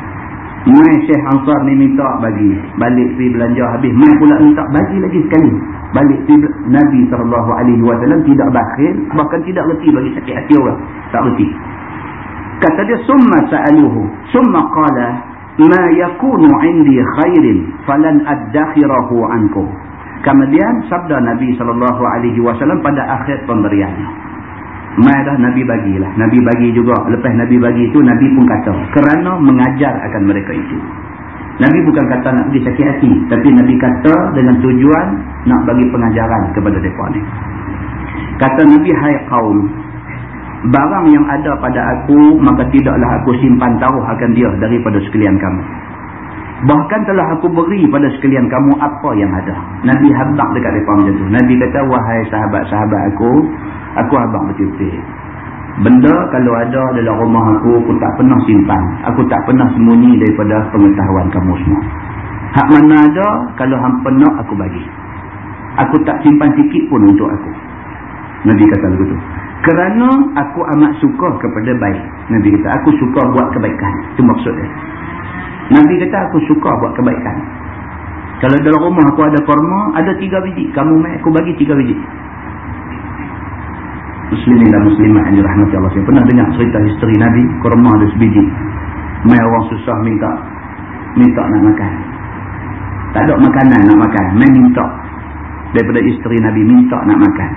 Mai Syekh Ansar ni minta bagi. Balik pergi belanja habis. Mai pula minta bagi lagi sekali. Balik pergi Nabi SAW tidak bakhil. Bahkan tidak reti bagi sakit hati orang. Tak reti. Kata dia, Summa sa'aluhu. Summa qala. Ma yakunu indi khairin. Falan addakhirahu ankum. Kemudian sabda Nabi SAW pada akhir pemberiannya. Mai dah Nabi bagilah. Nabi bagi juga. Lepas Nabi bagi itu, Nabi pun kata. Kerana mengajar akan mereka itu. Nabi bukan kata nak pergi sakit hati. Tapi Nabi kata dengan tujuan nak bagi pengajaran kepada mereka ni. Kata Nabi, hai kaum. Barang yang ada pada aku, maka tidaklah aku simpan tahu akan dia daripada sekalian kamu. Bahkan telah aku beri pada sekalian kamu apa yang ada. Nabi habak dekat mereka macam tu. Nabi kata, wahai sahabat-sahabat aku, aku habak betul-betul. Benda kalau ada dalam rumah aku, aku tak pernah simpan. Aku tak pernah sembunyi daripada pengetahuan kamu semua. Hak mana ada, kalau hampa nak, aku bagi. Aku tak simpan sikit pun untuk aku. Nabi kata begitu. Kerana aku amat suka kepada baik. Nabi kata, aku suka buat kebaikan. Itu maksudnya. Nabi kata, aku suka buat kebaikan. Kalau dalam rumah aku ada korma, ada tiga biji. Kamu main, aku bagi tiga biji. Muslimin dan muslimah yang dirahmati Allah. Saya pernah dengar cerita isteri Nabi kurma ada sebiji. Mai orang susah minta minta nak makan. Tak ada makanan nak makan mai minta. Daripada isteri Nabi minta nak makan.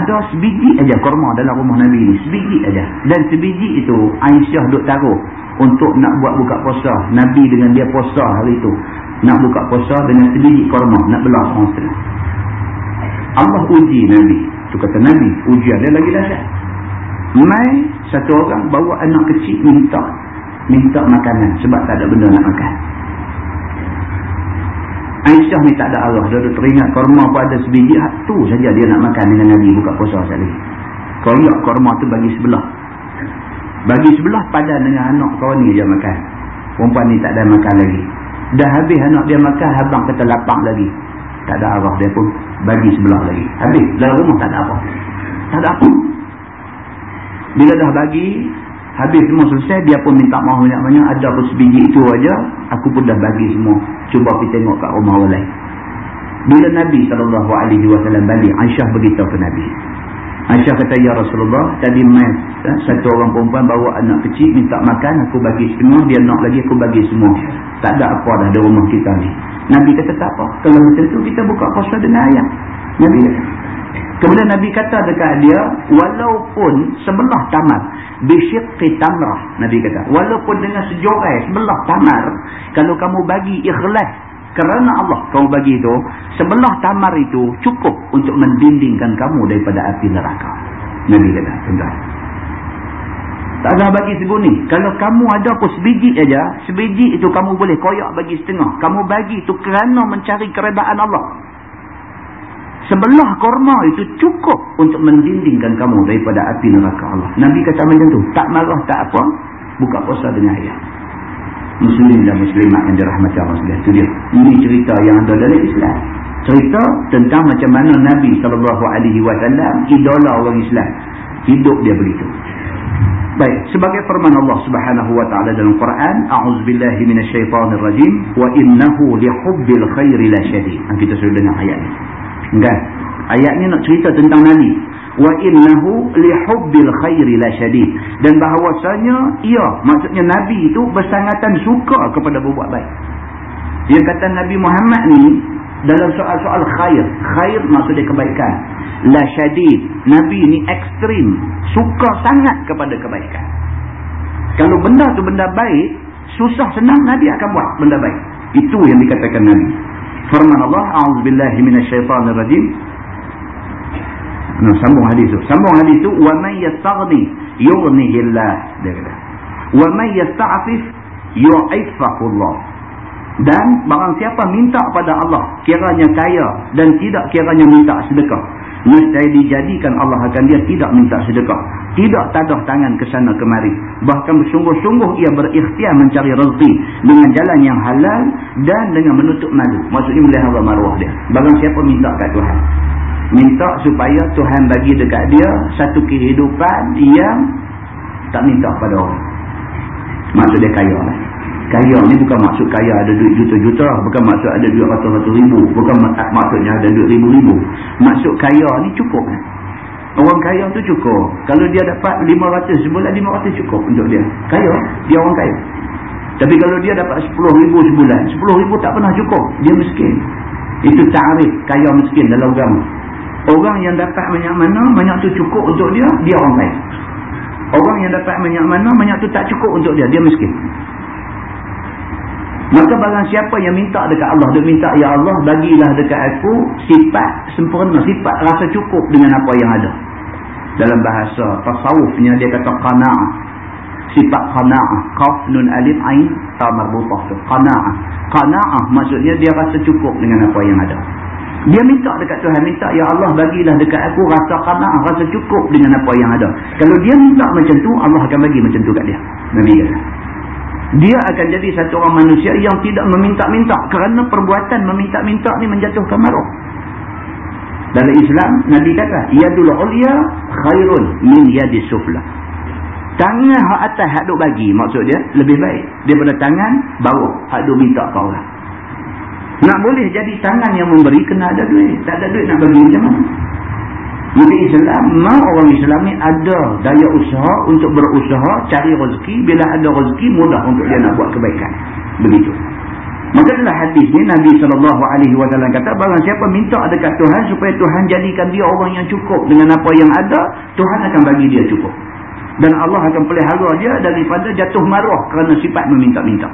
Ada sebiji aja kurma dalam rumah Nabi ni sebiji aja. Dan sebiji itu Aisyah duk taruh untuk nak buat buka puasa Nabi dengan dia puasa hari itu nak buka puasa dengan sebiji kurma nak belah orang setengah Allah uji Nabi itu kata Nabi, ujian dia lagi dahsyat. Mai satu orang bawa anak kecil minta minta makanan sebab tak ada benda nak makan. Aisyah ni tak ada Allah. Dia teringat korma pun ada sebiji. Tu saja dia nak makan dengan Nabi buka puasa sekali. Koyak korma tu bagi sebelah. Bagi sebelah padan dengan anak kau ni dia makan. Perempuan ni tak ada makan lagi. Dah habis anak dia makan, abang kata lapang lagi. Tak ada arah dia pun bagi sebelah lagi. Habis dalam rumah tak ada apa tak ada apa. Bila dah bagi habis semua selesai dia pun minta maaf banyak-banyak. Ada pun sebiji itu aja aku pun dah bagi semua. Cuba pergi tengok kat rumah orang lain. Bila Nabi SAW balik Aisyah beritahu ke Nabi Aisyah kata ya Rasulullah tadi main eh, satu orang perempuan bawa anak kecil minta makan aku bagi semua dia nak lagi aku bagi semua tak ada apa dah di rumah kita ni Nabi kata tak apa. Kalau macam tu kita buka puasa dengan ayam. Nabi kata. Kemudian Nabi kata dekat dia, walaupun sebelah tamar, bisyiqi tamrah, Nabi kata. Walaupun dengan sejorai sebelah tamar, kalau kamu bagi ikhlas kerana Allah kamu bagi itu, sebelah tamar itu cukup untuk mendindingkan kamu daripada api neraka. Nabi kata, tuan tak ada bagi seguni. Kalau kamu ada pun sebiji aja, sebiji itu kamu boleh koyak bagi setengah. Kamu bagi itu kerana mencari keredaan Allah. Sebelah korma itu cukup untuk mendindingkan kamu daripada api neraka Allah. Nabi kata macam tu. Tak marah, tak apa. Buka puasa dengan ayat. Muslim dan muslimat yang dirahmati Allah sekalian. Itu dia. Ini cerita yang ada dalam Islam. Cerita tentang macam mana Nabi SAW idola orang Islam. Hidup dia begitu. Baik, sebagai firman Allah Subhanahu wa taala dalam Quran, a'udzubillahi minasyaitonir rajim wa innahu lihubbil khairi lasyadid. Kita sudah dengar ayat ni. Kan? Ayat ni nak cerita tentang Nabi. Wa innahu lihubbil khairi lasyadid. Dan bahawasanya ia, maksudnya Nabi itu bersangatan suka kepada berbuat baik. Dia kata Nabi Muhammad ni dalam soal-soal khair khair maksudnya kebaikan. La syadid Nabi ni ekstrim suka sangat kepada kebaikan. Kalau benda tu benda baik susah senang Nabi akan buat benda baik. Itu yang dikatakan Nabi. Firman Allah a'udzubillahi minasyaitanirrajim nah sambung hadis tu. Sambung hadis tu wa may yastaghni yughnihillah dia kata. Wa may yasta'fif yu'iffakullah. Dan barang siapa minta pada Allah kiranya kaya dan tidak kiranya minta sedekah mesti dijadikan Allah akan dia tidak minta sedekah. Tidak tadah tangan ke sana kemari. Bahkan bersungguh-sungguh ia berikhtiar mencari rezeki dengan jalan yang halal dan dengan menutup malu. Maksudnya melihara maruah dia. Barang siapa minta kat Tuhan minta supaya Tuhan bagi dekat dia satu kehidupan yang tak minta pada orang maksud dia kaya lah Kaya ni bukan maksud kaya ada duit juta-juta. Bukan maksud ada duit ratus-ratus ribu. Bukan maksudnya ada duit ribu-ribu. Maksud kaya ni cukup. Orang kaya tu cukup. Kalau dia dapat lima ratus sebulan, lima ratus cukup untuk dia. Kaya, dia orang kaya. Tapi kalau dia dapat sepuluh ribu sebulan, sepuluh ribu tak pernah cukup. Dia miskin. Itu tarif kaya miskin dalam agama. Orang yang dapat banyak mana, banyak tu cukup untuk dia, dia orang kaya. Orang yang dapat banyak mana, banyak tu tak cukup untuk dia, dia miskin. Maka barang siapa yang minta dekat Allah, dia minta, Ya Allah, bagilah dekat aku sifat sempurna, sifat rasa cukup dengan apa yang ada. Dalam bahasa tasawufnya, dia kata qana'ah. Sifat qana'ah. Qaf, nun, alif, ain, ta marbutah tu. Qana'ah. Qana'ah maksudnya dia rasa cukup dengan apa yang ada. Dia minta dekat Tuhan, minta, Ya Allah, bagilah dekat aku rasa qana'ah, rasa cukup dengan apa yang ada. Kalau dia minta macam tu, Allah akan bagi macam tu kat dia. Nabi kata. Dia akan jadi satu orang manusia yang tidak meminta-minta kerana perbuatan meminta-minta ni menjatuhkan maruh dalam Islam Nabi kata yadul ulia khairun min yadi sufla. Tangan hak atas hak duk bagi maksud dia lebih baik. Daripada tangan bawah hak duk minta ke orang nak boleh jadi tangan yang memberi kena ada duit tak ada duit nak bagi macam mana jadi Islam, mau orang Islam ni ada daya usaha untuk berusaha cari rezeki. Bila ada rezeki, mudah untuk dia nak buat kebaikan. Begitu. Maka dalam hadis ni Nabi SAW kata, barang siapa minta dekat Tuhan supaya Tuhan jadikan dia orang yang cukup dengan apa yang ada, Tuhan akan bagi dia cukup. Dan Allah akan pelihara dia daripada jatuh maruah kerana sifat meminta-minta.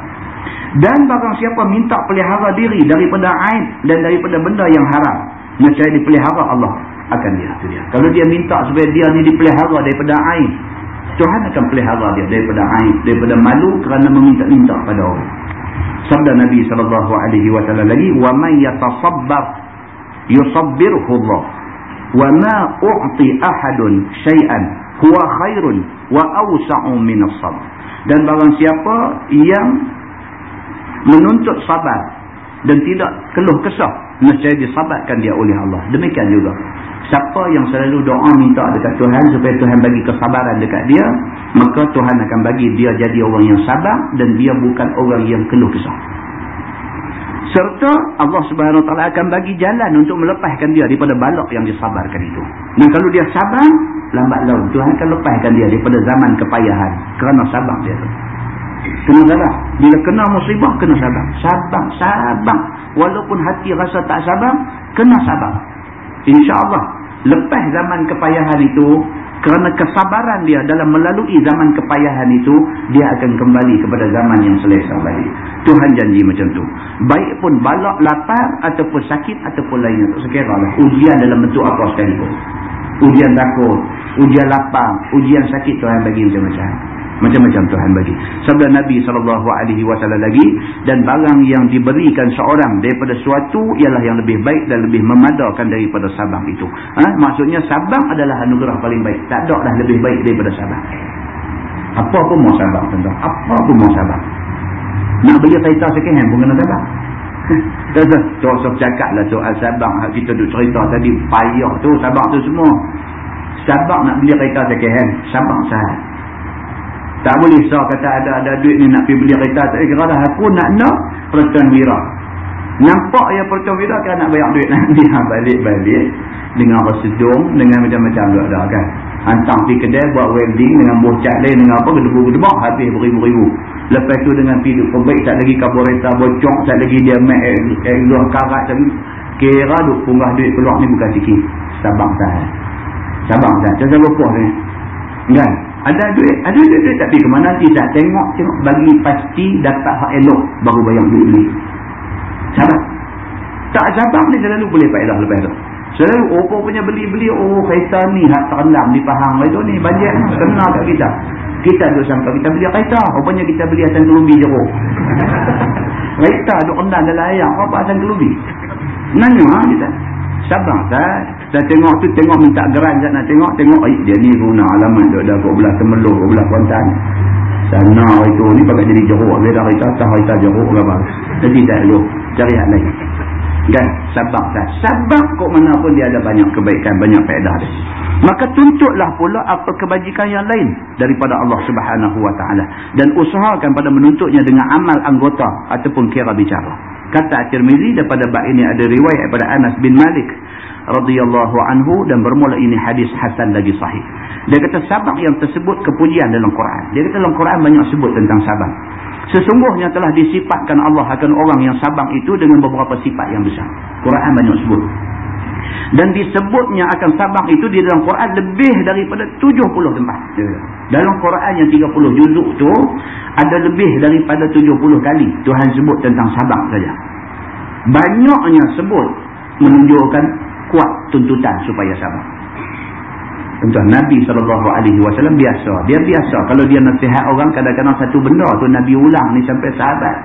Dan barang siapa minta pelihara diri daripada aib dan daripada benda yang haram, Macam dipelihara Allah akan dia tu dia. Kalau dia minta supaya dia ni dipelihara daripada aib, Tuhan akan pelihara dia daripada aib, daripada malu kerana meminta-minta pada orang. Sabda Nabi sallallahu alaihi wasallam lagi, "Wa man yatasabbar yusabbirhu Allah. Ma u'ti ahadun syai'an huwa khairun wa awsa'u min as-sabr." Dan barang siapa yang menuntut sabar dan tidak keluh kesah, nescaya disabarkan dia oleh Allah. Demikian juga siapa yang selalu doa minta dekat Tuhan supaya Tuhan bagi kesabaran dekat dia maka Tuhan akan bagi dia jadi orang yang sabar dan dia bukan orang yang keluh kesah serta Allah subhanahu ta'ala akan bagi jalan untuk melepaskan dia daripada balak yang disabarkan itu. Dan kalau dia sabar lambat laun. Tuhan akan lepaskan dia daripada zaman kepayahan. Kerana sabar dia. Tu kena sabar. Bila kena musibah kena sabar. Sabar sabar. Walaupun hati rasa tak sabar kena sabar. insyaAllah lepas zaman kepayahan itu kerana kesabaran dia dalam melalui zaman kepayahan itu dia akan kembali kepada zaman yang selesa balik Tuhan janji macam tu. Baik pun balak lapar ataupun sakit ataupun lainnya tak sekira lah. Ujian dalam bentuk apa sekalipun. Ujian takut ujian lapar ujian sakit Tuhan bagi macam-macam macam-macam Tuhan bagi. Sabda Nabi SAW lagi. Dan barang yang diberikan seorang daripada suatu ialah yang lebih baik dan lebih memadakan daripada sabang itu. Ha? Maksudnya sabang adalah anugerah paling baik. Tak ada dah lebih baik daripada sabang. Apa pun mau sabang tuan Apa pun mau sabang. Nak beli second hand pun kena sabang. Tok Sof cakap lah soal sabang. Kita duduk cerita tadi. Payah tu sabang tu semua. Sabang nak beli kereta second hand. Sabang sahaja. Tak boleh sah kata ada ada duit ni nak pergi beli kereta. Tak kira dah aku nak nak pertuan wira. Nampak ya pertuan wira kan nak bayar duit nanti. Balik-balik. Dengan bersedung. Dengan macam-macam juga dah kan. Hantar pergi kedai buat welding dengan bocak lain. Dengan apa gedebuk-gedebuk. Habis beribu-ribu. Lepas tu dengan pergi perbaik tak lagi karbureta bocok. Tak lagi dia make eh, luar karat. Kira duk punggah duit keluar ni bukan sikit. Sabang sah. Sabang sah. Macam lupa ni. Kan? Ada duit, ada duit, duit tapi ke mana tidak tengok, tengok bagi pasti dapat hak elok baru bayar duit duit. Sabar. Tak sabar ni selalu boleh faedah lepas tu. Selalu apa punya beli-beli, oh kereta ni hak terendam di Pahang itu ni banyak kena kat kita. Kita duduk sampai kita beli kereta, rupanya kita beli asal kelubi jeruk. kereta duduk rendam dalam air, apa asal kelubi? Nanya ha, kita. Sabar tak? Dah tengok tu, tengok minta geran tak nak tengok, tengok, eh, dia ni guna alamat duduk dah kau belah temeluk, kau belah kontan. Sana itu ni pakai jadi jeruk, dia dah kereta, tak kereta jeruk. Jadi tak dulu, cari hal lain. Kan? Sabak tak? Sabak kok mana pun dia ada banyak kebaikan, banyak faedah dia. Maka tuntutlah pula apa kebajikan yang lain daripada Allah subhanahu wa ta'ala. Dan usahakan pada menuntutnya dengan amal anggota ataupun kira bicara. Kata At-Tirmizi daripada bab ini ada riwayat daripada Anas bin Malik radhiyallahu anhu dan bermula ini hadis hasan lagi sahih. Dia kata sabak yang tersebut kepujian dalam Quran. Dia kata dalam Quran banyak sebut tentang sabak. Sesungguhnya telah disifatkan Allah akan orang yang sabang itu dengan beberapa sifat yang besar. Quran banyak sebut. Dan disebutnya akan sabang itu di dalam Quran lebih daripada 70 tempat. Dalam Quran yang 30 juzuk tu ada lebih daripada 70 kali Tuhan sebut tentang sabang saja. Banyaknya sebut menunjukkan kuat tuntutan supaya sabang. Tuan Nabi SAW biasa. Dia biasa. Kalau dia nasihat orang kadang-kadang satu benda tu Nabi ulang ni sampai sahabat.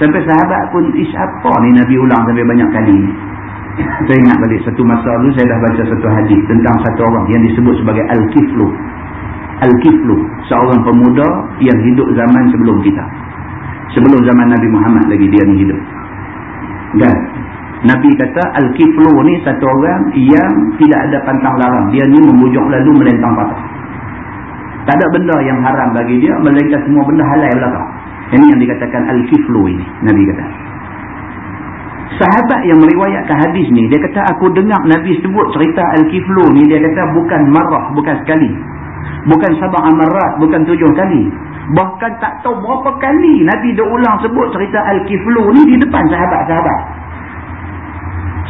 Sampai sahabat pun ish apa ni Nabi ulang sampai banyak kali ni. Saya ingat balik satu masa dulu saya dah baca satu hadis tentang satu orang yang disebut sebagai Al-Kiflu. Al-Kiflu. Seorang pemuda yang hidup zaman sebelum kita. Sebelum zaman Nabi Muhammad lagi dia ni hidup. Dan Nabi kata Al-Kiflu ni satu orang yang tidak ada pantang larang. Dia ni membujuk lalu melentang patah. Tak ada benda yang haram bagi dia. Melainkan semua benda halal belakang. Ini yang dikatakan Al-Kiflu ini. Nabi kata. Sahabat yang meriwayatkan hadis ni. Dia kata aku dengar Nabi sebut cerita Al-Kiflu ni. Dia kata bukan marah. Bukan sekali. Bukan sabang amarat. Bukan tujuh kali. Bahkan tak tahu berapa kali Nabi dah ulang sebut cerita Al-Kiflu ni di depan sahabat-sahabat.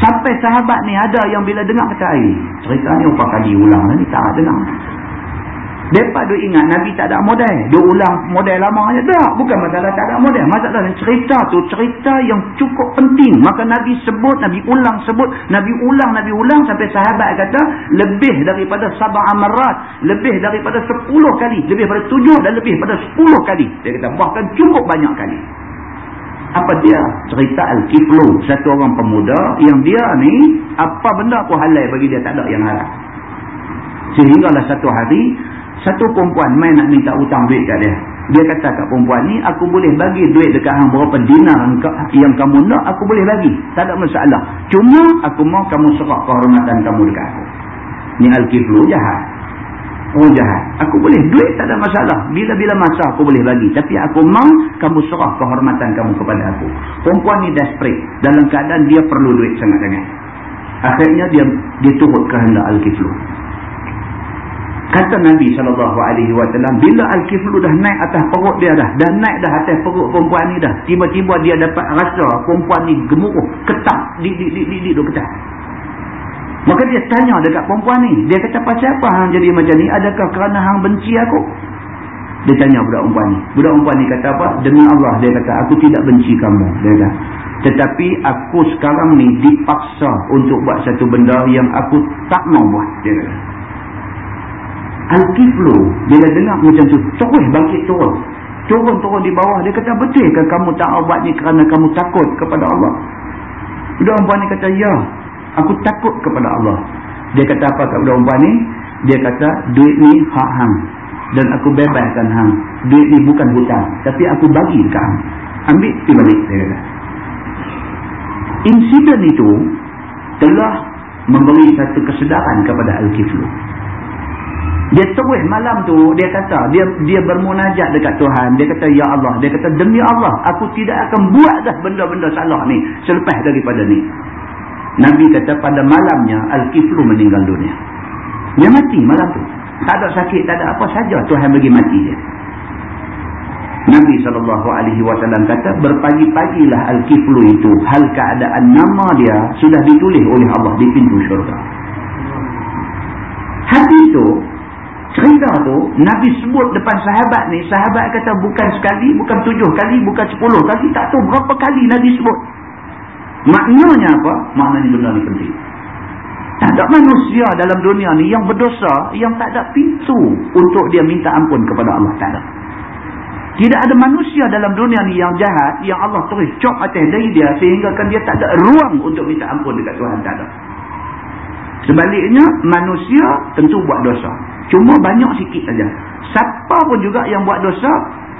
Sampai sahabat ni ada yang bila dengar kata air. Cerita ni upah kali ulang lah ni tak ada dengar. Mereka duk ingat Nabi tak ada model. Dia ulang model lama saja. Tak. Bukan masalah tak ada model. Masalah cerita tu cerita yang cukup penting. Maka Nabi sebut, Nabi ulang sebut. Nabi ulang, Nabi ulang sampai sahabat kata lebih daripada sabah amarat. Lebih daripada sepuluh kali. Lebih daripada tujuh dan lebih daripada sepuluh kali. Dia kata bahkan cukup banyak kali. Apa dia? Cerita Al-Kiflu. Satu orang pemuda yang dia ni, apa benda pun halal bagi dia tak ada yang haram. Sehinggalah satu hari, satu perempuan main nak minta hutang duit kat dia. Dia kata kat perempuan ni, aku boleh bagi duit dekat hang berapa dinar yang kamu nak, aku boleh bagi. Tak ada masalah. Cuma aku mau kamu serah kehormatan kamu dekat aku. Ni Al-Kiflu jahat. Oh jahat. Aku boleh duit tak ada masalah. Bila-bila masa aku boleh bagi. Tapi aku mau kamu serah kehormatan kamu kepada aku. Perempuan ni desperate. Dalam keadaan dia perlu duit sangat-sangat. Akhirnya dia dia turut kehendak Al-Kiflu. Kata Nabi SAW, bila Al-Kiflu dah naik atas perut dia dah. Dah naik dah atas perut perempuan ni dah. Tiba-tiba dia dapat rasa perempuan ni gemuruh. Ketak. Di, di, di, di, di, di, ketak. Maka dia tanya dekat perempuan ni. Dia kata, pasal apa hang jadi macam ni? Adakah kerana hang benci aku? Dia tanya budak perempuan ni. Budak perempuan ni kata apa? Demi Allah. Dia kata, aku tidak benci kamu. Dia kata. Tetapi aku sekarang ni dipaksa untuk buat satu benda yang aku tak mau buat. Dia kata. Al-Kiflu, bila dengar macam tu, terus bangkit turun. Turun-turun di bawah. Dia kata, betul ke kamu tak buat ni kerana kamu takut kepada Allah? Budak perempuan ni kata, ya. Aku takut kepada Allah. Dia kata apa kat budak perempuan ni? Dia kata duit ni hak hang. Dan aku bebaskan hang. Duit ni bukan hutang. Tapi aku bagi dekat hang. Ambil pergi balik. Dia kata. Insiden itu telah memberi satu kesedaran kepada Al-Kiflu. Dia terus malam tu dia kata dia dia bermunajat dekat Tuhan. Dia kata ya Allah, dia kata demi Allah aku tidak akan buat dah benda-benda salah ni selepas daripada ni. Nabi kata pada malamnya Al-Kiflu meninggal dunia. Dia mati malam tu. Tak ada sakit, tak ada apa saja Tuhan bagi mati dia. Nabi SAW kata berpagi-pagilah Al-Kiflu itu hal keadaan nama dia sudah ditulis oleh Allah di pintu syurga hadis tu cerita tu Nabi sebut depan sahabat ni sahabat kata bukan sekali bukan tujuh kali bukan sepuluh kali tak tahu berapa kali Nabi sebut maknanya apa? maknanya benda ni penting tak ada manusia dalam dunia ni yang berdosa yang tak ada pintu untuk dia minta ampun kepada Allah tak ada tidak ada manusia dalam dunia ni yang jahat yang Allah tulis cop atas dari dia sehingga kan dia tak ada ruang untuk minta ampun dekat Tuhan tak ada sebaliknya manusia tentu buat dosa Cuma banyak sikit saja. Siapa pun juga yang buat dosa,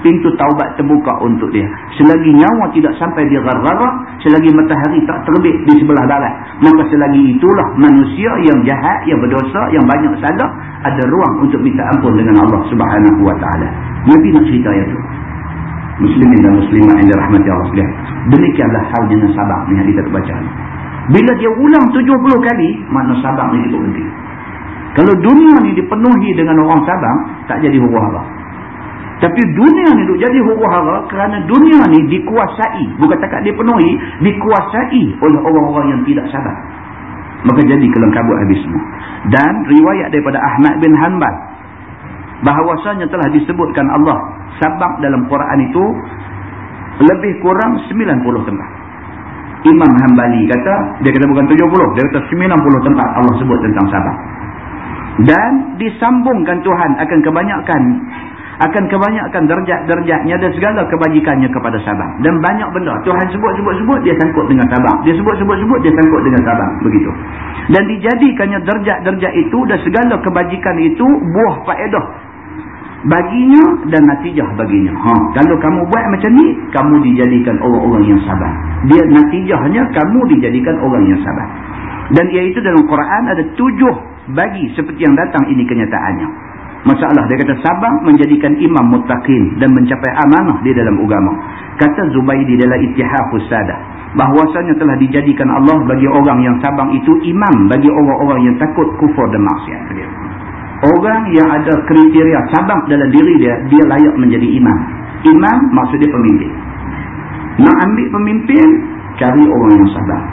pintu taubat terbuka untuk dia. Selagi nyawa tidak sampai di gharrara, selagi matahari tak terbit di sebelah barat, maka selagi itulah manusia yang jahat, yang berdosa, yang banyak salah, ada ruang untuk minta ampun dengan Allah subhanahu wa ta'ala. Nabi nak cerita yang itu. Muslimin dan muslimah yang dirahmati Allah sekalian. Demikianlah hal dengan sabak ni yang kita baca. Bila dia ulang 70 kali, makna sabak ni cukup. Kalau dunia ni dipenuhi dengan orang Sabang, tak jadi huru-hara. Tapi dunia ni duk jadi huru-hara kerana dunia ni dikuasai. Bukan takat dipenuhi, dikuasai oleh orang-orang yang tidak Sabang. Maka jadi kelengkabut habis semua. Dan riwayat daripada Ahmad bin Hanbal. Bahawasanya telah disebutkan Allah Sabang dalam Quran itu lebih kurang 90 tempat. Imam Hanbali kata, dia kata bukan 70, dia kata 90 tempat Allah sebut tentang Sabang dan disambungkan Tuhan akan kebanyakan akan kebanyakan derajat-derajatnya dan segala kebajikannya kepada Sabang dan banyak benda. Tuhan sebut-sebut-sebut dia sangkut dengan Sabang dia sebut-sebut-sebut dia sangkut dengan Sabang begitu. Dan dijadikannya derajat-derajat itu dan segala kebajikan itu buah faedah baginya dan natijah baginya. Ha, kalau kamu buat macam ni kamu dijadikan orang-orang yang sabar dia natijahnya kamu dijadikan orang yang sabar dan iaitu dalam Quran ada tujuh bagi seperti yang datang ini kenyataannya. Masalah dia kata sabang menjadikan imam mutakin dan mencapai amanah di dalam agama. Kata Zubaidi dalam Ittihafus Sadah bahwasanya telah dijadikan Allah bagi orang yang sabang itu imam bagi orang-orang yang takut kufur dan maksiat. Orang yang ada kriteria sabang dalam diri dia, dia layak menjadi imam. Imam maksudnya pemimpin. Nak ambil pemimpin, cari orang yang sabang.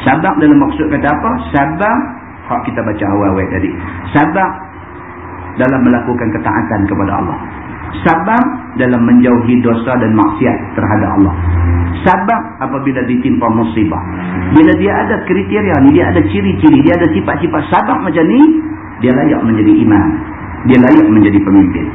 Sabang dalam maksud kata apa? Sabang hak kita baca awal-awal tadi sabar dalam melakukan ketaatan kepada Allah sabar dalam menjauhi dosa dan maksiat terhadap Allah sabar apabila ditimpa musibah bila dia ada kriteria ni dia ada ciri-ciri dia ada sifat-sifat sabar macam ni dia layak menjadi imam dia layak menjadi pemimpin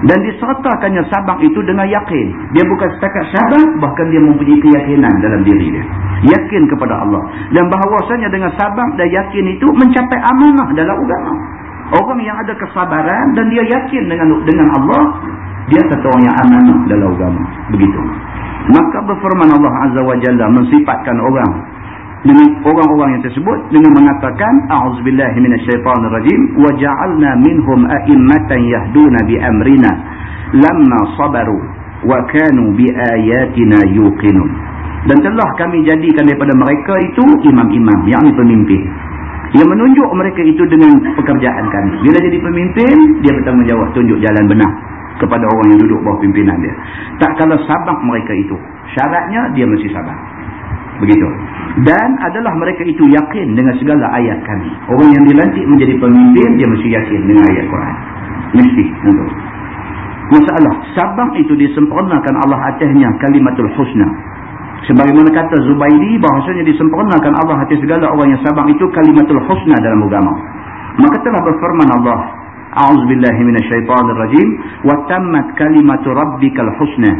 dan disertakannya sabang itu dengan yakin. Dia bukan setakat sabar, bahkan dia mempunyai keyakinan dalam diri dia. Yakin kepada Allah. Dan bahawasanya dengan sabang dan yakin itu mencapai amanah dalam agama. Orang yang ada kesabaran dan dia yakin dengan dengan Allah, dia satu orang yang amanah dalam agama. Begitu. Maka berfirman Allah Azza wa Jalla mensifatkan orang dengan orang-orang yang tersebut dengan mengatakan a'udzubillahi minasyaitonirrajim wa ja'alna minhum a'immatan yahduna bi amrina lamma sabaru wa kanu bi ayatina yuqinun dan telah kami jadikan daripada mereka itu imam-imam yakni pemimpin yang menunjuk mereka itu dengan pekerjaan kami. Bila jadi pemimpin dia bertanggungjawab tunjuk jalan benar kepada orang yang duduk bawah pimpinan dia. Tak kalau sabar mereka itu syaratnya dia mesti sabar. Begitu. Dan adalah mereka itu yakin dengan segala ayat kami. Orang yang dilantik menjadi pemimpin dia mesti yakin dengan ayat Quran. Mesti tentu. Masalah sabang itu disempurnakan Allah atasnya kalimatul husna sebagaimana kata Zubairi bahasanya disempurnakan Allah atas segala orang yang sabang itu kalimatul husna dalam agama. Maka telah berfirman Allah a'udzubillahi minasyaitonirrajim wa tammat kalimatu rabbikal husna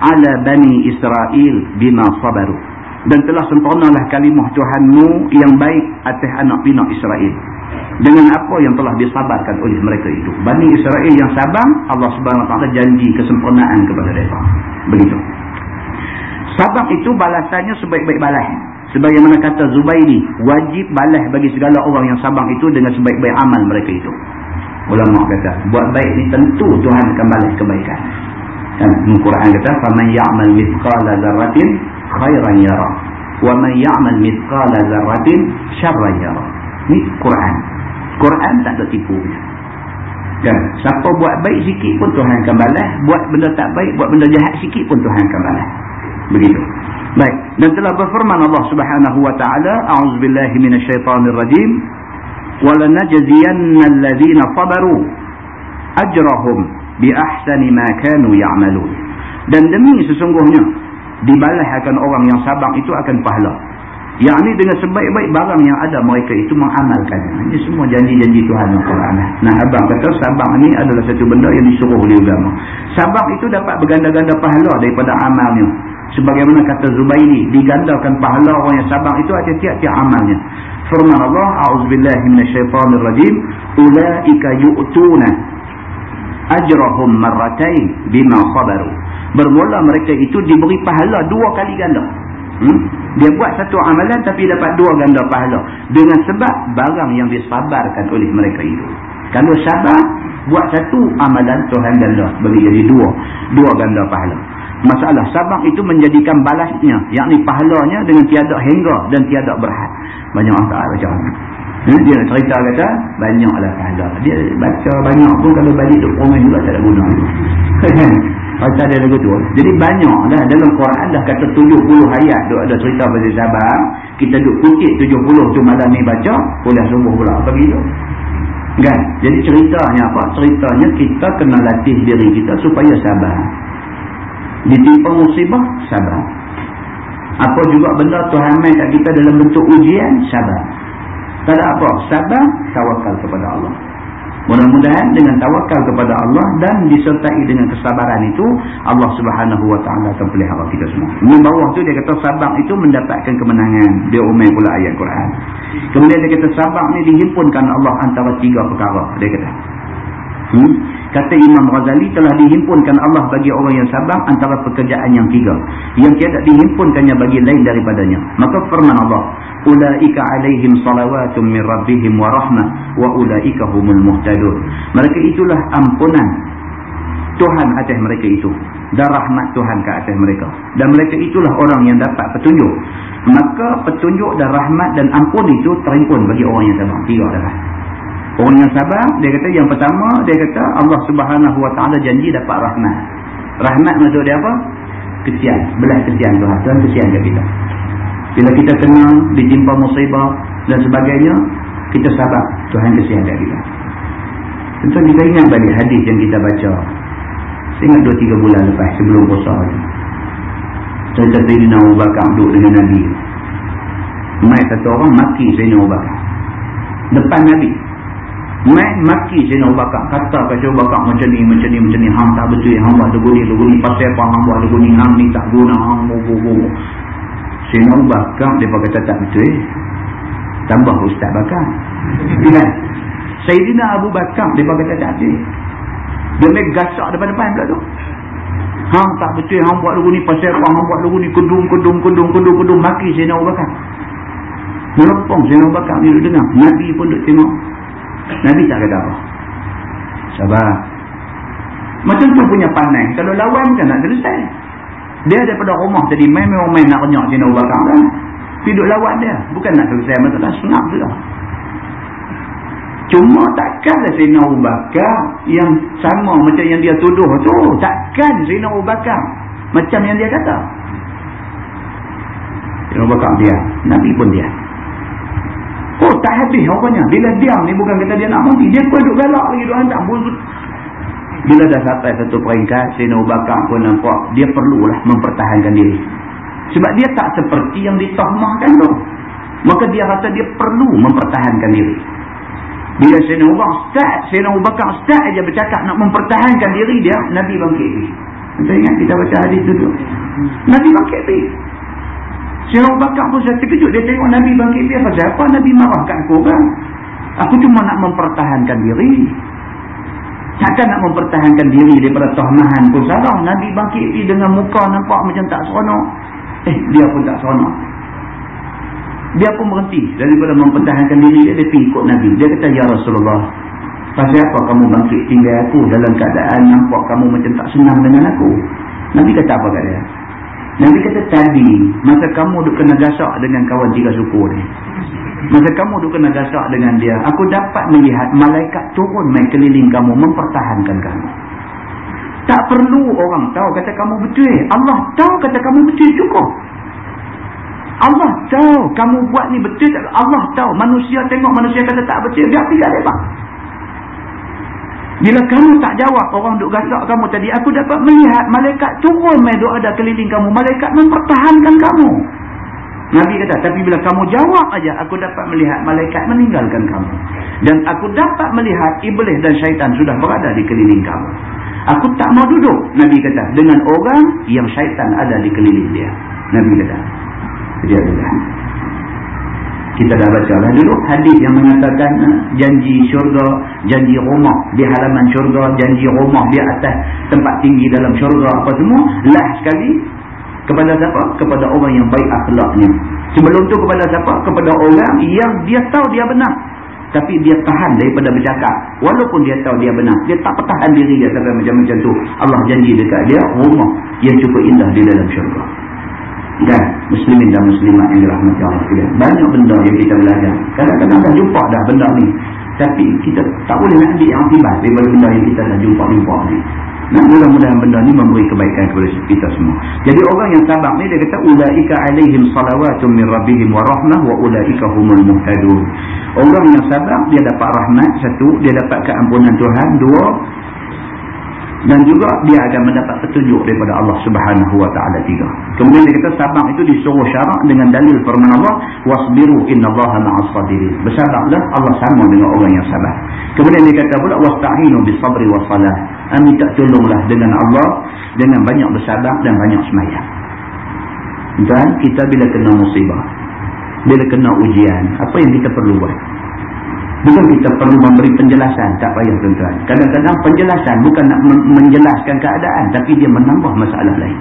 ala bani Israel bima sabaru. Dan telah sempurnalah kalimah Tuhanmu yang baik atas anak pinak Israel dengan apa yang telah disabarkan oleh mereka itu. Bani Israel yang sabar Allah ta'ala janji kesempurnaan kepada mereka. Begitu sabar itu balasannya sebaik-baik balas sebagaimana kata Zubairi wajib balas bagi segala orang yang sabar itu dengan sebaik-baik amal mereka itu ulama kata buat baik ni tentu Tuhan akan balas kebaikan kan Al-Quran kata faman ya'mal mithqala dzarratin khairan yara wa man ya'mal mithqala dzarratin syarran yara ni Quran Quran tak ada tipu Kan? Siapa buat baik sikit pun Tuhan akan balas. Buat benda tak baik, buat benda jahat sikit pun Tuhan akan balas. Begitu. Baik. Dan telah berfirman Allah Subhanahu wa taala, a'udzubillahi minasyaitonirrajim, "Wa lanajziyanna alladhina sabaru ajrahum bi ahsani ma kanu ya'malun." Dan demi sesungguhnya dibalaskan orang yang sabar itu akan pahala yang ini dengan sebaik-baik barang yang ada mereka itu mengamalkan. Ini semua janji-janji Tuhan yang Quran. Nah abang kata sabang ini adalah satu benda yang disuruh oleh agama. Sabang itu dapat berganda-ganda pahala daripada amalnya. Sebagaimana kata Zubairi, digandakan pahala orang yang sabang itu ada tiap-tiap amalnya. Firman Allah, A'udzubillahi minasyaitanirrajim, Ula'ika yu'tuna ajrahum marratain bima khabaru. Bermula mereka itu diberi pahala dua kali ganda. Hmm? Dia buat satu amalan tapi dapat dua ganda pahala. Dengan sebab barang yang disabarkan oleh mereka itu. Kalau sabar, buat satu amalan Tuhan ganda. Bagi jadi dua. Dua ganda pahala. Masalah sabar itu menjadikan balasnya. Yang ni pahalanya dengan tiada hingga dan tiada berhad. Banyak orang tak baca Hmm? Dia nak cerita kata, banyaklah pahala. Dia baca banyak pun kalau balik duk rumah juga tak ada guna. Pasal dia lagu tu. Jadi banyaklah dalam Quran dah kata 70 ayat duk ada cerita pasal sabar. Kita duk kutip 70 tu malam ni baca, boleh sembuh pula. Apa begitu? Kan? Jadi ceritanya apa? Ceritanya kita kena latih diri kita supaya sabar. Ditimpa musibah, sabar. Apa juga benda Tuhan main kat kita dalam bentuk ujian, sabar. Tak ada apa. Sabar, tawakal kepada Allah. Mudah-mudahan dengan tawakal kepada Allah dan disertai dengan kesabaran itu Allah Subhanahu Wa Taala akan pelihara kita semua. Di bawah tu dia kata sabar itu mendapatkan kemenangan. Dia umai pula ayat Quran. Kemudian dia kata sabar ni dihimpunkan Allah antara tiga perkara. Dia kata. Hmm? Kata Imam Ghazali telah dihimpunkan Allah bagi orang yang sabar antara pekerjaan yang tiga. Yang tiada dihimpunkannya bagi lain daripadanya. Maka firman Allah. Ula'ika alaihim salawatum min rabbihim wa rahmah wa ula'ika humul muhtadun. Mereka itulah ampunan Tuhan atas mereka itu. Dan rahmat Tuhan ke atas mereka. Dan mereka itulah orang yang dapat petunjuk. Maka petunjuk dan rahmat dan ampun itu terimpun bagi orang yang sabar. Tiga adalah. Orang yang sabar, dia kata yang pertama, dia kata Allah subhanahu wa ta'ala janji dapat rahmat. Rahmat maksud dia apa? Kesian. Belah kesian Tuhan. Tuhan kesian ke kita. Bila kita kena ditimpa musibah dan sebagainya, kita sabar. Tuhan kesian ke kita. Tentu kita ingat balik hadis yang kita baca. Saya ingat 2-3 bulan lepas sebelum puasa ni. Cerita Sayyidina Abu Bakar duduk dengan Nabi. Mai satu orang maki Sayyidina Abu Bakar. Depan Nabi. Mek maki Sayyidina Abu Bakar. Kata kat Sayyidina Abu Bakar macam ni macam ni macam ni. Hang tak betul hang buat lagu ni lagu ni pasal apa? Hang buat lagu ni hang ni tak guna hang bu bu Sayyidina Abu Bakar dia kata tak betul. Eh. tambah Ustaz Bakar. Kan Sayyidina Abu Bakar dia kata tak betul dia mek gasak depan-depan pula tu. Hang tak betul hang buat lagu ni pasal apa? Hang buat lagu ni kudung kudung kudung kudung kudung maki Sayyidina Abu Bakar. Melepong Sayyidina Abu Bakar ni dengar. Nabi pun duk tengok Nabi tak kata apa. Sabar. Macam tu punya pandang. Kalau lawan kan nak selesai. Dia daripada rumah tadi main memang main nak renyak Abu Bakar kan. Hidup lawan dia. Bukan nak selesai masalah senang tu lah. Cuma takkanlah Sina Abu Bakar yang sama macam yang dia tuduh tu. Takkan Sina Abu Bakar macam yang dia kata. Sina Abu Bakar dia. Nabi pun dia. Oh tak habis rupanya. Bila diam ni bukan kata dia nak mati. Dia pun duduk galak lagi. Duduk hantar. Bila dah sampai satu peringkat. Sina Ubaqah pun nampak. Dia perlulah mempertahankan diri. Sebab dia tak seperti yang ditahmahkan tu. Maka dia rasa dia perlu mempertahankan diri. Bila Sina Ubaqah start. Sina Ubaqah start aja bercakap nak mempertahankan diri dia. Nabi bangkit. Kita ingat kita baca hadis tu tu. Nabi bangkit. Syekh Abu Bakar pun saya terkejut. Dia tengok Nabi bangkit dia. Pasal apa Nabi marahkan aku kan? Aku cuma nak mempertahankan diri. Takkan nak mempertahankan diri daripada tahmahan pun salah. Nabi bangkit dia dengan muka nampak macam tak seronok. Eh, dia pun tak seronok. Dia pun berhenti. Daripada mempertahankan diri dia, dia pergi ikut Nabi. Dia kata, Ya Rasulullah, pasal apa kamu bangkit tinggal aku dalam keadaan nampak kamu macam tak senang dengan aku? Nabi kata apa kat dia? Nabi kata tadi, masa kamu duk kena gasak dengan kawan tiga suku ni. Masa kamu duk kena gasak dengan dia, aku dapat melihat malaikat turun main keliling kamu, mempertahankan kamu. Tak perlu orang tahu kata kamu betul. Allah tahu kata kamu betul cukup. Allah tahu kamu buat ni betul. Allah tahu manusia tengok manusia kata tak betul. Dia tinggal lebar. Bila kamu tak jawab orang duk gasak kamu tadi. Aku dapat melihat malaikat turun main duk ada keliling kamu. Malaikat mempertahankan kamu. Nabi kata, tapi bila kamu jawab aja, aku dapat melihat malaikat meninggalkan kamu. Dan aku dapat melihat iblis dan syaitan sudah berada di keliling kamu. Aku tak mau duduk, Nabi kata, dengan orang yang syaitan ada di keliling dia. Nabi kata, dia kata. Kita dah baca lah dulu hadis yang mengatakan janji syurga, janji rumah di halaman syurga, janji rumah di atas tempat tinggi dalam syurga apa semua. Lah sekali kepada siapa? Kepada orang yang baik akhlaknya. Sebelum tu kepada siapa? Kepada orang yang dia tahu dia benar. Tapi dia tahan daripada bercakap. Walaupun dia tahu dia benar. Dia tak pertahan diri dia sampai macam-macam tu. Allah janji dekat dia rumah yang cukup indah di dalam syurga. Dan muslimin dan muslimat yang dirahmati Allah Banyak benda yang kita belajar. Kadang-kadang dah jumpa dah benda ni. Tapi kita tak boleh nak ambil yang tiba daripada benda yang kita dah jumpa-jumpa ni. Nah, mudah-mudahan benda ni memberi kebaikan kepada kita semua. Jadi orang yang sabar ni dia kata ulaika alaihim salawatun min rabbihim wa rahmah wa ulaika humul muhtadun. Orang yang sabar dia dapat rahmat satu, dia dapat keampunan Tuhan dua, dan juga dia akan mendapat petunjuk daripada Allah Subhanahu wa taala tiga. Kemudian dia kata sabar itu disuruh syarak dengan dalil firman Allah wasbiru innallaha ma'as sabirin. Bersabarlah Allah sama dengan orang yang sabar. Kemudian dia kata pula wasta'inu bisabri wassalah. Minta tolonglah dengan Allah dengan banyak bersabar dan banyak sembahyang. Dan kita bila kena musibah, bila kena ujian, apa yang kita perlu buat? Bukan kita perlu memberi penjelasan. Tak payah tuan-tuan. Kadang-kadang penjelasan bukan nak menjelaskan keadaan. Tapi dia menambah masalah lain.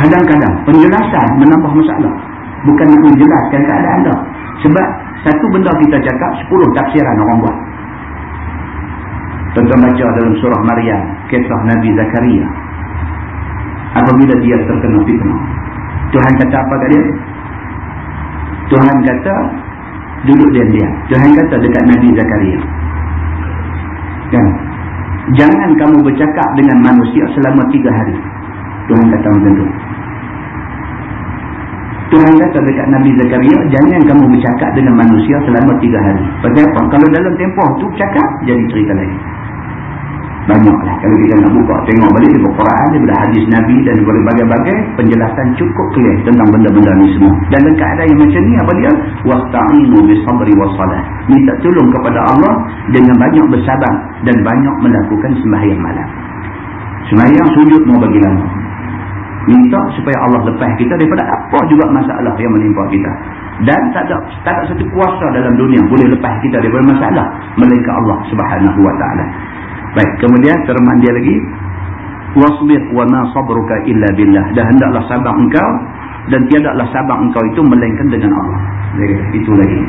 Kadang-kadang penjelasan menambah masalah. Bukan nak menjelaskan keadaan dah. Sebab satu benda kita cakap, sepuluh tafsiran orang buat. Tuan-tuan baca dalam surah Maryam. Kisah Nabi Zakaria. Apabila dia terkena fitnah. Tuhan kata apa kat dia? Tuhan kata duduk diam-diam. Tuhan kata dekat Nabi Zakaria. Kan? Jangan kamu bercakap dengan manusia selama tiga hari. Tuhan kata macam tu. Tuhan kata dekat Nabi Zakaria, jangan kamu bercakap dengan manusia selama tiga hari. Pasal apa? Kalau dalam tempoh tu cakap, jadi cerita lain. Banyaklah. Kalau kita nak buka, tengok balik di Quran, daripada hadis Nabi dan berbagai-bagai penjelasan cukup clear tentang benda-benda ni semua. Dan dalam keadaan yang macam ni, apa dia? Wasta'inu bisabri wassalah. Minta tolong kepada Allah dengan banyak bersabar dan banyak melakukan sembahyang malam. Sembahyang sujud mau bagi lama. Minta supaya Allah lepas kita daripada apa juga masalah yang menimpa kita. Dan tak ada, tak ada satu kuasa dalam dunia boleh lepas kita daripada masalah. Melainkan Allah subhanahu wa ta'ala. Baik, kemudian firman dia lagi wasbir wa ma sabruka illa billah. Dan hendaklah sabar engkau dan tiadalah sabar engkau itu melainkan dengan Allah. Dia itu lagi.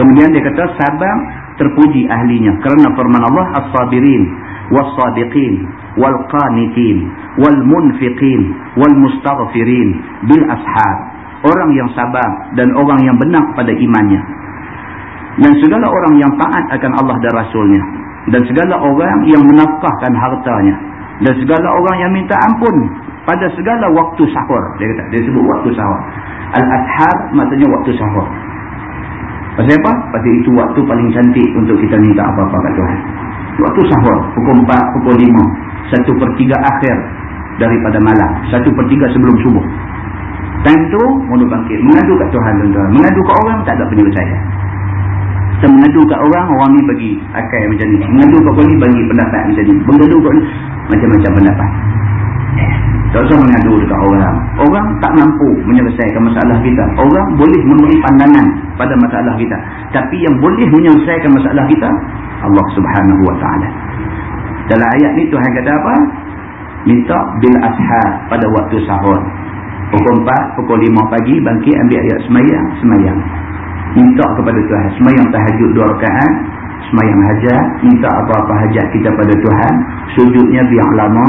Kemudian dia kata sabar terpuji ahlinya kerana firman Allah as-sabirin was-sadiqin wal-qanitin wal-munfiqin wal-mustaghfirin bil ashar. Orang yang sabar dan orang yang benar pada imannya. Dan segala orang yang taat akan Allah dan Rasulnya dan segala orang yang menafkahkan hartanya. Dan segala orang yang minta ampun pada segala waktu sahur. Dia kata dia sebut waktu sahur. Al-ashar maksudnya waktu sahur. Pasal apa? pasal itu waktu paling cantik untuk kita minta apa-apa kat Tuhan. Waktu sahur pukul 4, pukul 5 satu per akhir daripada malam satu per sebelum subuh. Time tu mula bangkit mengadu kat Tuhan tuan-tuan. Mengadu kat orang tak ada penyelesaian kita mengadu kat orang, orang ni bagi akal macam ni. Mengadu kat kau ni bagi pendapat macam ni. Mengadu kat ni, macam-macam pendapat. Tak usah mengadu dekat orang. Orang tak mampu menyelesaikan masalah kita. Orang boleh memberi pandangan pada masalah kita. Tapi yang boleh menyelesaikan masalah kita, Allah subhanahu wa ta'ala. Dalam ayat ni Tuhan kata apa? Minta bil ashar pada waktu sahur. Pukul 4, pukul 5 pagi, bangkit ambil ayat semayang, semayang minta kepada Tuhan. Semayang tahajud dua rakaat semayang hajat minta apa-apa hajat kita pada Tuhan. Sujudnya biar lama.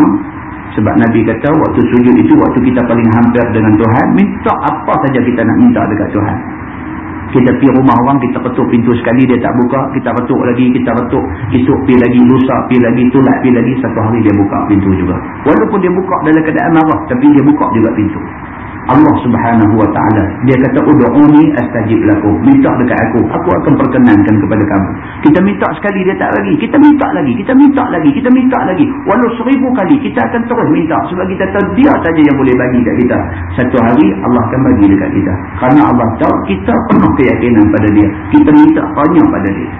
Sebab Nabi kata waktu sujud itu waktu kita paling hampir dengan Tuhan minta apa saja kita nak minta dekat Tuhan. Kita pergi rumah orang kita ketuk pintu sekali dia tak buka. Kita ketuk lagi kita ketuk esok pergi lagi lusa pergi lagi tolak pergi lagi. Satu hari dia buka pintu juga. Walaupun dia buka dalam keadaan marah tapi dia buka juga pintu Allah subhanahu wa ta'ala. Dia kata udu'uni astajib lakum. Minta dekat aku aku akan perkenankan kepada kamu. Kita minta sekali dia tak lagi. Kita minta lagi kita minta lagi kita minta lagi. Walau seribu kali kita akan terus minta. Sebab kita tahu dia saja yang boleh bagi dekat kita. Satu hari Allah akan bagi dekat kita. Kerana Allah tahu kita penuh keyakinan pada dia. Kita minta banyak pada dia.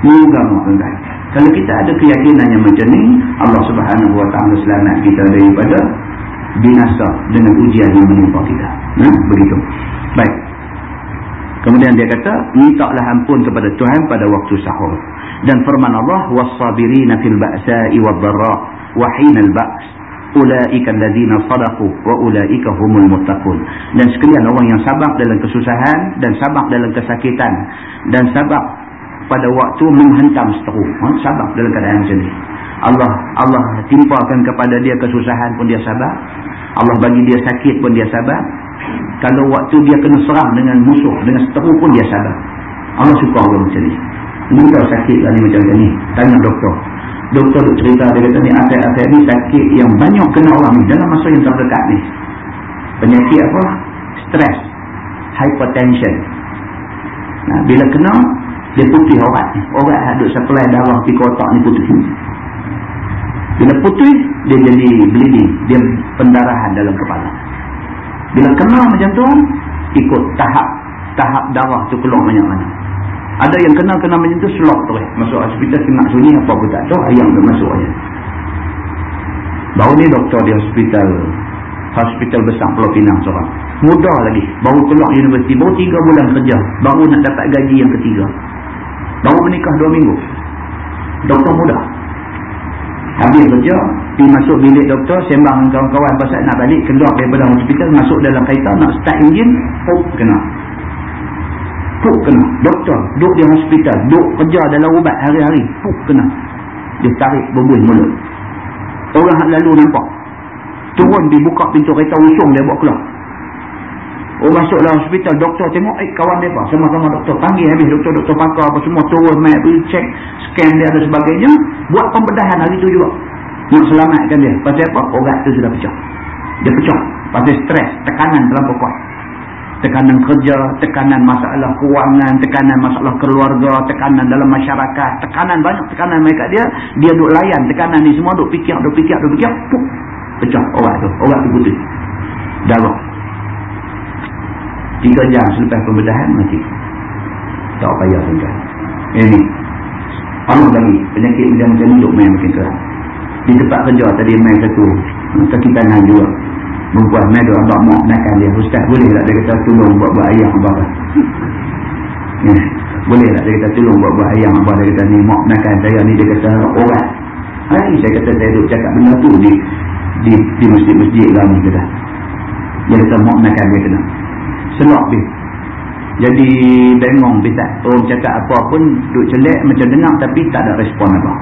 Moga-moga kalau kita ada keyakinan yang macam ni Allah subhanahu wa ta'ala selamat kita daripada binasa dengan ujian yang menimpa kita. Nah, begitu. Baik. Kemudian dia kata, mintalah ampun kepada Tuhan pada waktu sahur. Dan firman Allah, "Was-sabirina fil ba'sa'i wad-dharra wa 'inal ba's ulaika allazina sadaqu wa ulaika humul muttaqun." Dan sekalian orang yang sabar dalam kesusahan dan sabar dalam kesakitan dan sabar pada waktu menghentam seteru. Ha? sabar dalam keadaan macam ni. Allah Allah timpakan kepada dia kesusahan pun dia sabar. Allah bagi dia sakit pun dia sabar. Kalau waktu dia kena serang dengan musuh, dengan seteru pun dia sabar. Allah suka orang macam ni. Sakit lah ni macam ni. Tanya doktor. Doktor tu cerita dia kata ni akhir-akhir ni sakit yang banyak kena orang ni dalam masa yang terdekat ni. Penyakit apa? Stress. Hypertension. Nah, bila kena, dia putih orat ni. Orat ada supply darah di kotak ni putih. Bila putih, dia jadi bleeding. Dia pendarahan dalam kepala. Bila kena macam tu, ikut tahap tahap darah tu keluar banyak mana. Ada yang kena-kena macam tu, selok terus. Masuk hospital, kena sunyi, apa pun tak tahu. Ayam tu masuk aja. Baru ni doktor di hospital. Hospital besar Pulau Pinang seorang. Mudah lagi. Baru keluar universiti. Baru tiga bulan kerja. Baru nak dapat gaji yang ketiga. Baru menikah dua minggu. Doktor mudah. Habis kerja, pergi masuk bilik doktor, sembang dengan kawan-kawan pasal nak balik, keluar daripada hospital, masuk dalam kereta, nak start enjin, puk, kena. Puk, kena. Doktor, duduk di hospital, duduk kerja dalam ubat hari-hari, puk, kena. Dia tarik berbuih mulut. Orang lalu nampak. Turun, dibuka pintu kereta, usung dia buat keluar. Oh masuklah hospital, doktor tengok, eh kawan mereka, sama-sama doktor, panggil habis doktor-doktor pakar apa semua, turun, main, pergi cek, scan dia dan sebagainya, buat pembedahan hari itu juga. Nak selamatkan dia. Pasal apa? Orat tu sudah pecah. Dia pecah. Pasal stres, tekanan dalam pokok. Tekanan kerja, tekanan masalah kewangan, tekanan masalah keluarga, tekanan dalam masyarakat, tekanan banyak tekanan mereka dia, dia duk layan tekanan ni semua, duk fikir, duk fikir, duk fikir, puk, pecah orat tu. Orat tu putih. Darah. Tiga jam selepas pembedahan mati. Tak payah tuan Ini. Allah bagi penyakit macam-macam ni duk main makin keras. Di tempat kerja tadi main satu. Kaki tangan juga. Membuat main doa abang mak makan dia. Ustaz boleh tak dia kata tolong buat-buat ayam abang. Ya. Boleh tak dia kata tolong buat-buat ayam abang. Dia kata ni mak makan saya ni dia kata orang. Hari saya kata saya duduk cakap benda tu di di di masjid-masjid lah ni kata. Dia kata mak makan dia kena selok dia. Jadi bengong bisa orang cakap apa pun duduk celek macam dengar tapi tak ada respon apa.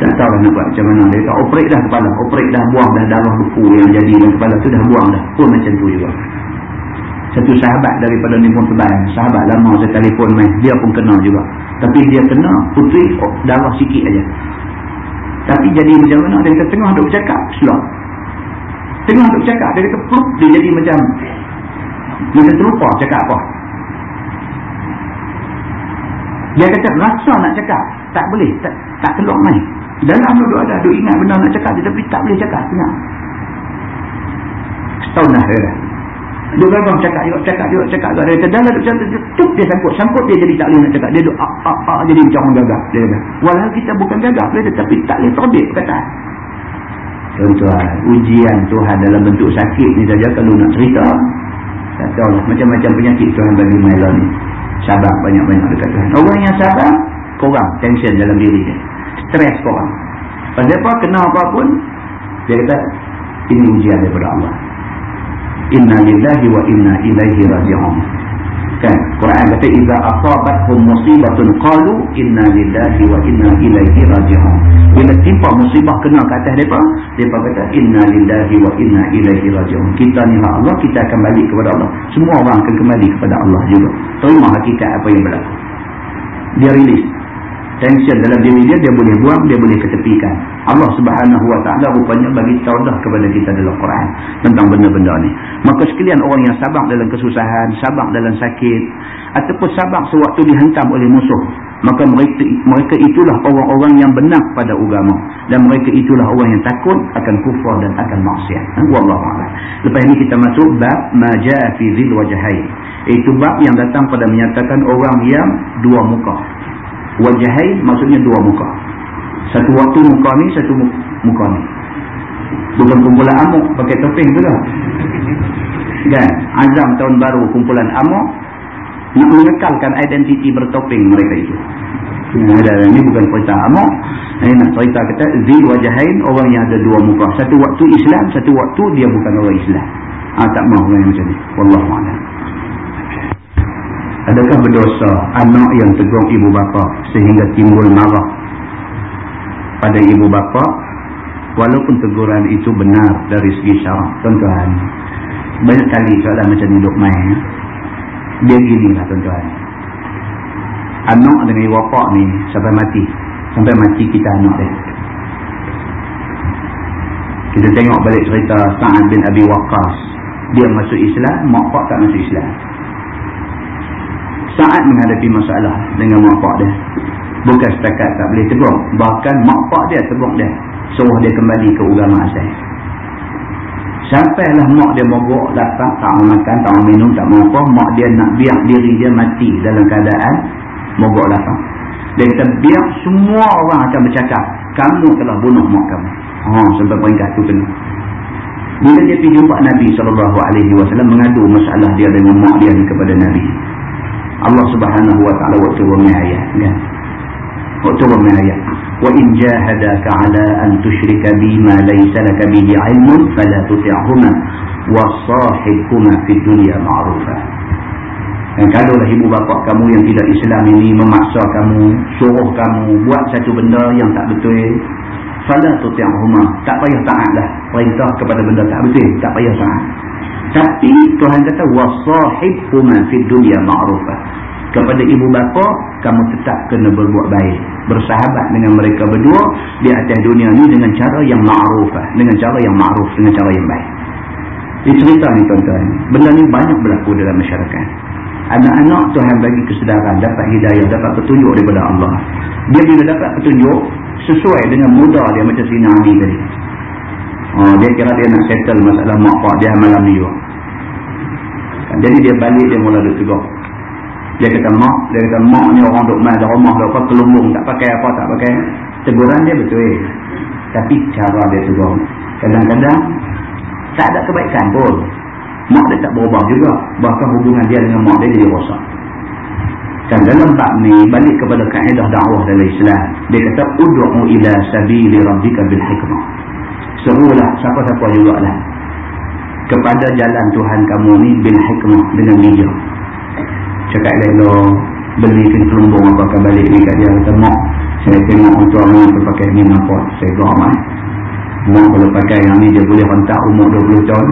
Tak tahu lah nak buat macam mana. Dia kata operate dah kepala operate dah buang dah darah buku yang jadi dalam kepala tu dah buang dah. Pun macam tu juga. Satu sahabat daripada ni pun tebal sahabat lama saya telefon main dia pun kena juga. Tapi dia kena putri oh, darah sikit aja. Tapi jadi macam mana? Dia kata tengah duduk bercakap selok tengah duduk bercakap dia kata dia jadi macam dia terlupa cakap apa. Dia kata rasa nak cakap. Tak boleh. Tak, tak keluar main. Dalam tu ada. Dia ingat benda nak cakap. Tapi tak boleh cakap. Ingat. Setahun dah dia. Dia gagal cakap juga. Cakap juga. Cakap juga. Dia kata dalam tu cakap. Tuk dia sangkut. Sangkut dia jadi tak boleh nak cakap. Dia duk ah, ah, ah, jadi macam orang gagal. Dia kata. Walau kita bukan gagal. Dia. Tapi tak boleh terbit kata. Tuan-tuan. Ujian Tuhan dalam bentuk sakit ni saja. Kalau nak cerita. Tak tahu. Macam-macam penyakit Tuhan bagi Mela ni. Sabar banyak-banyak dekat Tuhan. Orang yang sabar, korang tension dalam diri dia. Stres korang. Pasal apa? Kena apa pun, dia kata, ini ujian daripada Allah. Inna lillahi wa inna ilaihi raji'un. Kan? Quran kata, Iza asabathum musibatun qalu inna lillahi wa inna ilaihi raji'un. Bila timpa musibah kena ke atas mereka, mereka kata, Inna lillahi wa inna ilaihi raji'un. Kita ni hak Allah, kita akan balik kepada Allah. Semua orang akan kembali kepada Allah juga. Terima hakikat apa yang berlaku. Dia rilis tension dalam diri dia dia boleh buang dia boleh ketepikan. Allah subhanahu wa ta'ala rupanya bagi tahu dah kepada kita dalam Quran tentang benda-benda ni. Maka sekalian orang yang sabar dalam kesusahan sabar dalam sakit ataupun sabar sewaktu dihentam oleh musuh maka mereka, mereka itulah orang-orang yang benar pada agama. Dan mereka itulah orang yang takut akan kufur dan akan maksiat. Ha? Wallahu'ala lepas ini kita masuk bab majafi zil wajahain. Itu bab yang datang pada menyatakan orang yang dua muka Wajahain maksudnya dua muka. Satu waktu muka ni, satu muka ni. Bukan kumpulan amuk pakai topeng tu lah. Kan? Azam tahun baru kumpulan amuk nak mengekalkan identiti bertopeng mereka itu. Ya, ini bukan cerita amuk. Ini nak cerita kata zil wajahain orang yang ada dua muka. Satu waktu Islam, satu waktu dia bukan orang Islam. Ah tak mahu yang macam ni. Wallahualam. Adakah berdosa anak yang tegur ibu bapa sehingga timbul marah pada ibu bapa? Walaupun teguran itu benar dari segi syarak tuan-tuan banyak kali soalan macam ni duk main dia gini lah tuan-tuan. Anak dengan ibu bapa ni sampai mati. Sampai mati kita anak dia. Kita tengok balik cerita Sa'ad bin Abi Waqqas. Dia masuk Islam mak pak tak masuk Islam saat menghadapi masalah dengan mak pak dia. Bukan setakat tak boleh tegur bahkan mak pak dia tegur dia. Suruh dia kembali ke agama asal sampailah mak dia mogok lapar tak mau makan tak mau minum tak mau apa mak dia nak biar diri dia mati dalam keadaan mogok lapar dia kata biar semua orang akan bercakap kamu telah bunuh mak kamu. Oh, sampai peringkat tu kena. Bila dia pergi jumpa Nabi SAW mengadu masalah dia dengan mak dia ni kepada Nabi Allah Subhanahu wa taala waktu turunnya ayat waktu turunnya ayat. Wa in jahadaka ala an tusyrika bima laysa laka bihi ilmun fala tuti'huma wa sahibhuma fid dunya ma'rufa. Dan kalau lah ibu bapa kamu yang tidak Islam ini memaksa kamu suruh kamu buat satu benda yang tak betul fala tuti'huma tak payah taat dah perintah kepada benda tak betul tak payah taat tapi Tuhan kata wasahibhuma fid dunya ma'rufah. Kepada ibu bapa kamu tetap kena berbuat baik, bersahabat dengan mereka berdua di atas dunia ni dengan cara yang ma'rufah, dengan cara yang ma'ruf, dengan cara yang baik. Ini cerita ni tuan-tuan. Benda ni banyak berlaku dalam masyarakat. Anak-anak Tuhan bagi kesedaran, dapat hidayah, dapat petunjuk daripada Allah. Dia bila dapat petunjuk sesuai dengan mudah dia macam Sina Ali tadi. Oh, dia kira dia nak settle masalah mak pak dia malam ni juga. Jadi dia balik dia mula duk tegur. Dia kata mak, dia kata mak ni orang duk main dah rumah dah apa kelumbung tak pakai apa tak pakai. Teguran dia betul eh. Tapi cara dia tegur. Kadang-kadang tak ada kebaikan pun. Mak dia tak berubah juga. Bahkan hubungan dia dengan mak dia jadi rosak. Dan dalam bab ni balik kepada kaedah dakwah dalam Islam. Dia kata ud'u ila sabili rabbika bil hikmah. Serulah siapa-siapa jugalah kepada jalan Tuhan kamu ni bil hikmah dengan bijak cakap lelo belikan kelumbung apa akan balik ni kat dia kata mak saya tengok untuk orang yang pakai ni nampak saya geram eh? Mak kalau pakai yang ni dia boleh rentak umur 20 tahun.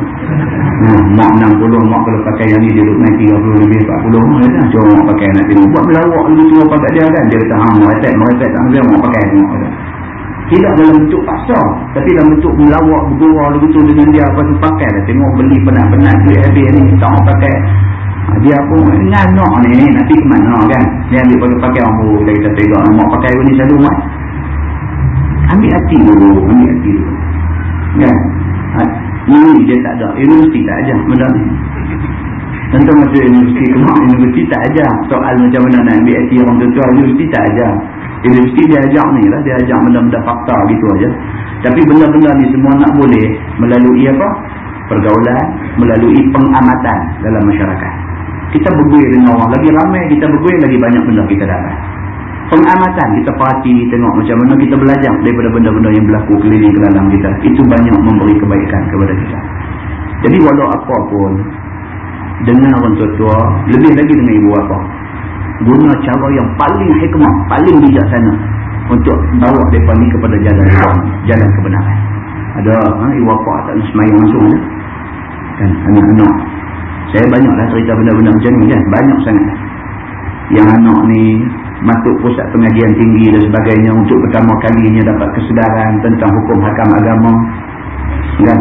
Hmm, mak 60 mak kalau pakai yang ni dia duduk naik 30 lebih 40 ya, cuma mak pakai nak tengok. Buat melawak dulu tua pakai dia kan. Dia kata ha meretek meretek tak boleh mak pakai tengok tidak dalam bentuk paksa tapi dalam bentuk melawak bergurau betul dengan dia apa tu pakai dah tengok beli penat-penat duit habis ni tak mau pakai. Ha, dia pun nganak ni nanti ke mana kan? Dia ambil pakai pakai orang buruk kata tengok mau pakai ni selalu mat ambil hati dulu ambil hati dulu. Kan? Ha, ini dia tak ada. Universiti tak ajar benda ni. Tentu masuk universiti kemak universiti tak ajar. Soal macam mana nak ambil hati orang tua universiti tak ajar Universiti dia ajak ni lah, dia ajak benda-benda fakta gitu aja. Tapi benda-benda ni semua nak boleh melalui apa? Pergaulan, melalui pengamatan dalam masyarakat. Kita berguir dengan orang, lagi ramai kita berguir, lagi banyak benda kita dapat. Pengamatan, kita perhati, tengok macam mana kita belajar daripada benda-benda yang berlaku keliling ke dalam kita. Itu banyak memberi kebaikan kepada kita. Jadi walau apa pun, dengan orang tua-tua, lebih lagi dengan ibu bapa guna cara yang paling hikmah, paling bijaksana untuk bawa mereka ni kepada jalan jalan kebenaran. Ada ha, bapa tak semayang langsung je kan anak-anak. Saya banyaklah cerita benda-benda macam ni kan? Banyak sangat. Yang anak ni masuk pusat pengajian tinggi dan sebagainya untuk pertama kalinya dapat kesedaran tentang hukum hakam agama. Kan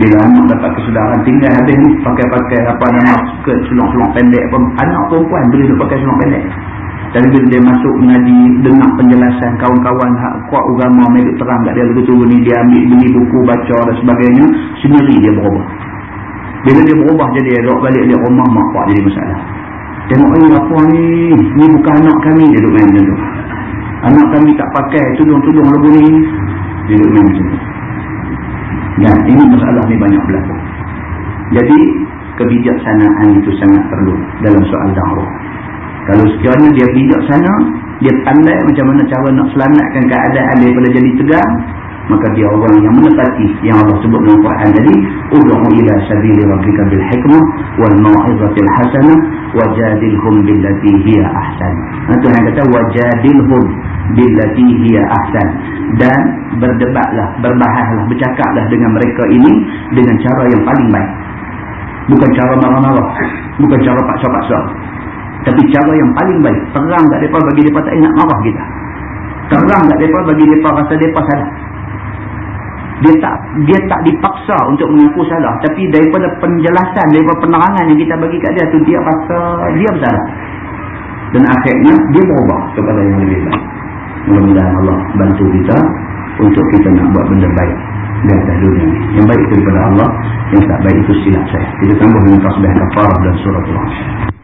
bila anak dapat kesedaran tinggal habis ni pakai-pakai apa nama skirt sulung-sulung pendek pun. Anak perempuan boleh duduk pakai sulung pendek? Dan bila dia masuk mengaji dengar penjelasan kawan-kawan hak kuat agama mereka terang kat dia begitu ni dia ambil beli buku baca dan sebagainya sendiri dia berubah. Bila dia berubah jadi elok balik dia rumah mak kuat jadi masalah. Tengok ni apa ni? Ni bukan anak kami dia duduk main macam tu. Anak kami tak pakai tudung-tudung lagu ni. Dia duduk main macam tu dan ini masalah ni banyak berlaku. Jadi kebijaksanaan itu sangat perlu dalam soal dakwah kalau sekiranya dia bijaksana dia pandai macam mana cara nak selamatkan keadaan daripada jadi tegang maka dia orang yang menepati yang Allah sebut dalam Quran tadi ud'u ila sabili rabbika bil hikmah wal mau'izatil hasanah wajadilhum billati hiya ahsan. Ha, Tuhan kata wajadilhum billati hiya ahsan. Dan berdebatlah berbahaslah bercakaplah dengan mereka ini dengan cara yang paling baik. Bukan cara marah-marah bukan cara paksa-paksa. Tapi cara yang paling baik. Terang tak mereka bagi mereka tak ingat marah kita. Terang tak mereka bagi mereka rasa mereka salah dia tak dia tak dipaksa untuk mengaku salah. Tapi daripada penjelasan daripada penerangan yang kita bagi kat dia tu dia rasa dia bersalah dan akhirnya dia berubah kepada yang lebih baik. Mudah-mudahan Allah bantu kita untuk kita nak buat benda baik di atas dunia yang baik daripada Allah yang tak baik itu silap saya. Kita sambung dengan tasbih kafarah dan surat Allah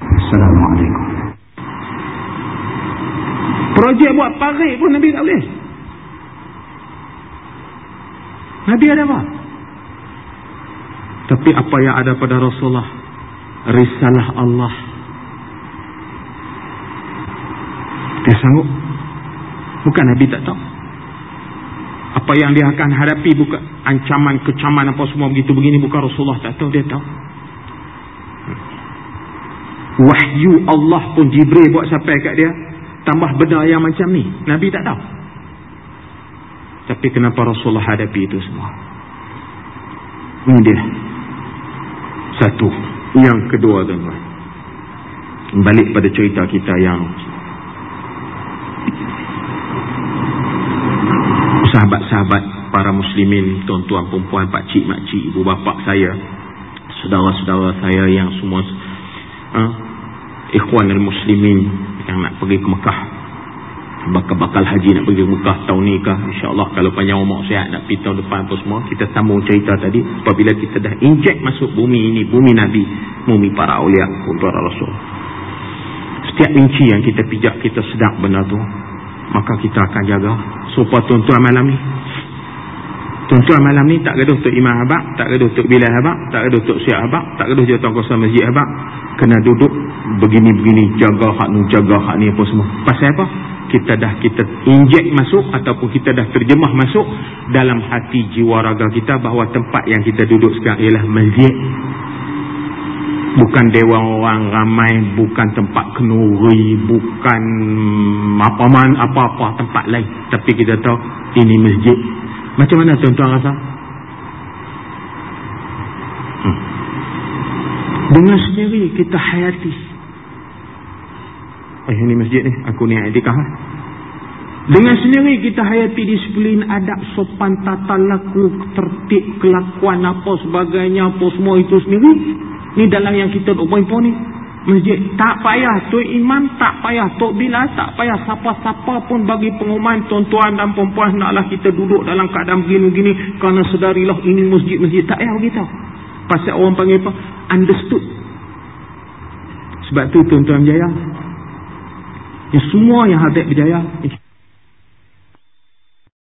Assalamualaikum.
Projek buat parik pun Nabi tak boleh Nabi ada apa? Tapi apa yang ada pada Rasulullah? Risalah Allah. Dia sanggup? Bukan Nabi tak tahu. Apa yang dia akan hadapi Bukan ancaman, kecaman apa semua begitu begini Bukan Rasulullah tak tahu Dia tahu. Wahyu Allah pun Jibril buat sampai kat dia Tambah benda yang macam ni. Nabi tak tahu tapi kenapa Rasulullah hadapi itu semua? Ini dia. Satu. Yang kedua tuan-tuan. Balik pada cerita kita yang sahabat-sahabat para muslimin, tuan-tuan, perempuan, pakcik, makcik, ibu bapa saya, saudara-saudara saya yang semua uh, ikhwan al-muslimin yang nak pergi ke Mekah bakal-bakal haji nak pergi Mekah tahun ni kah? insyaAllah kalau panjang umur sihat nak pergi tahun depan apa semua. Kita sambung cerita tadi apabila kita dah injek masuk bumi ini bumi Nabi bumi para awliya untuk Rasul. Setiap inci yang kita pijak kita sedap benda tu maka kita akan jaga. Supaya tuan-tuan malam ni. Tuan-tuan malam ni tak gaduh untuk imam habak tak gaduh untuk bilal habak tak gaduh untuk siap habak tak gaduh jatuh kuasa masjid habak. Kena duduk begini-begini jaga hak ni jaga hak ni apa semua. Pasal apa kita dah kita injek masuk ataupun kita dah terjemah masuk dalam hati jiwa raga kita bahawa tempat yang kita duduk sekarang ialah masjid. Bukan dewan orang ramai bukan tempat kenuri bukan apa-apa apa-apa tempat lain. Tapi kita tahu ini masjid. Macam mana tuan-tuan rasa? Hmm. dengan sendiri kita hayati Eh ini masjid ni Aku ni etikah lah. Dengan sendiri kita hayati disiplin adab sopan tata laku tertib kelakuan apa sebagainya apa semua itu sendiri. Ni dalam yang kita duk poin ni. Masjid tak payah tu imam tak payah tok bila tak payah siapa-siapa pun bagi pengumuman tuan-tuan dan puan-puan naklah kita duduk dalam keadaan begini-begini kerana sedarilah ini masjid-masjid tak payah begitu. Pasal orang panggil apa? Understood. Sebab tu tuan-tuan berjaya. Ya semua yang hadap berjaya.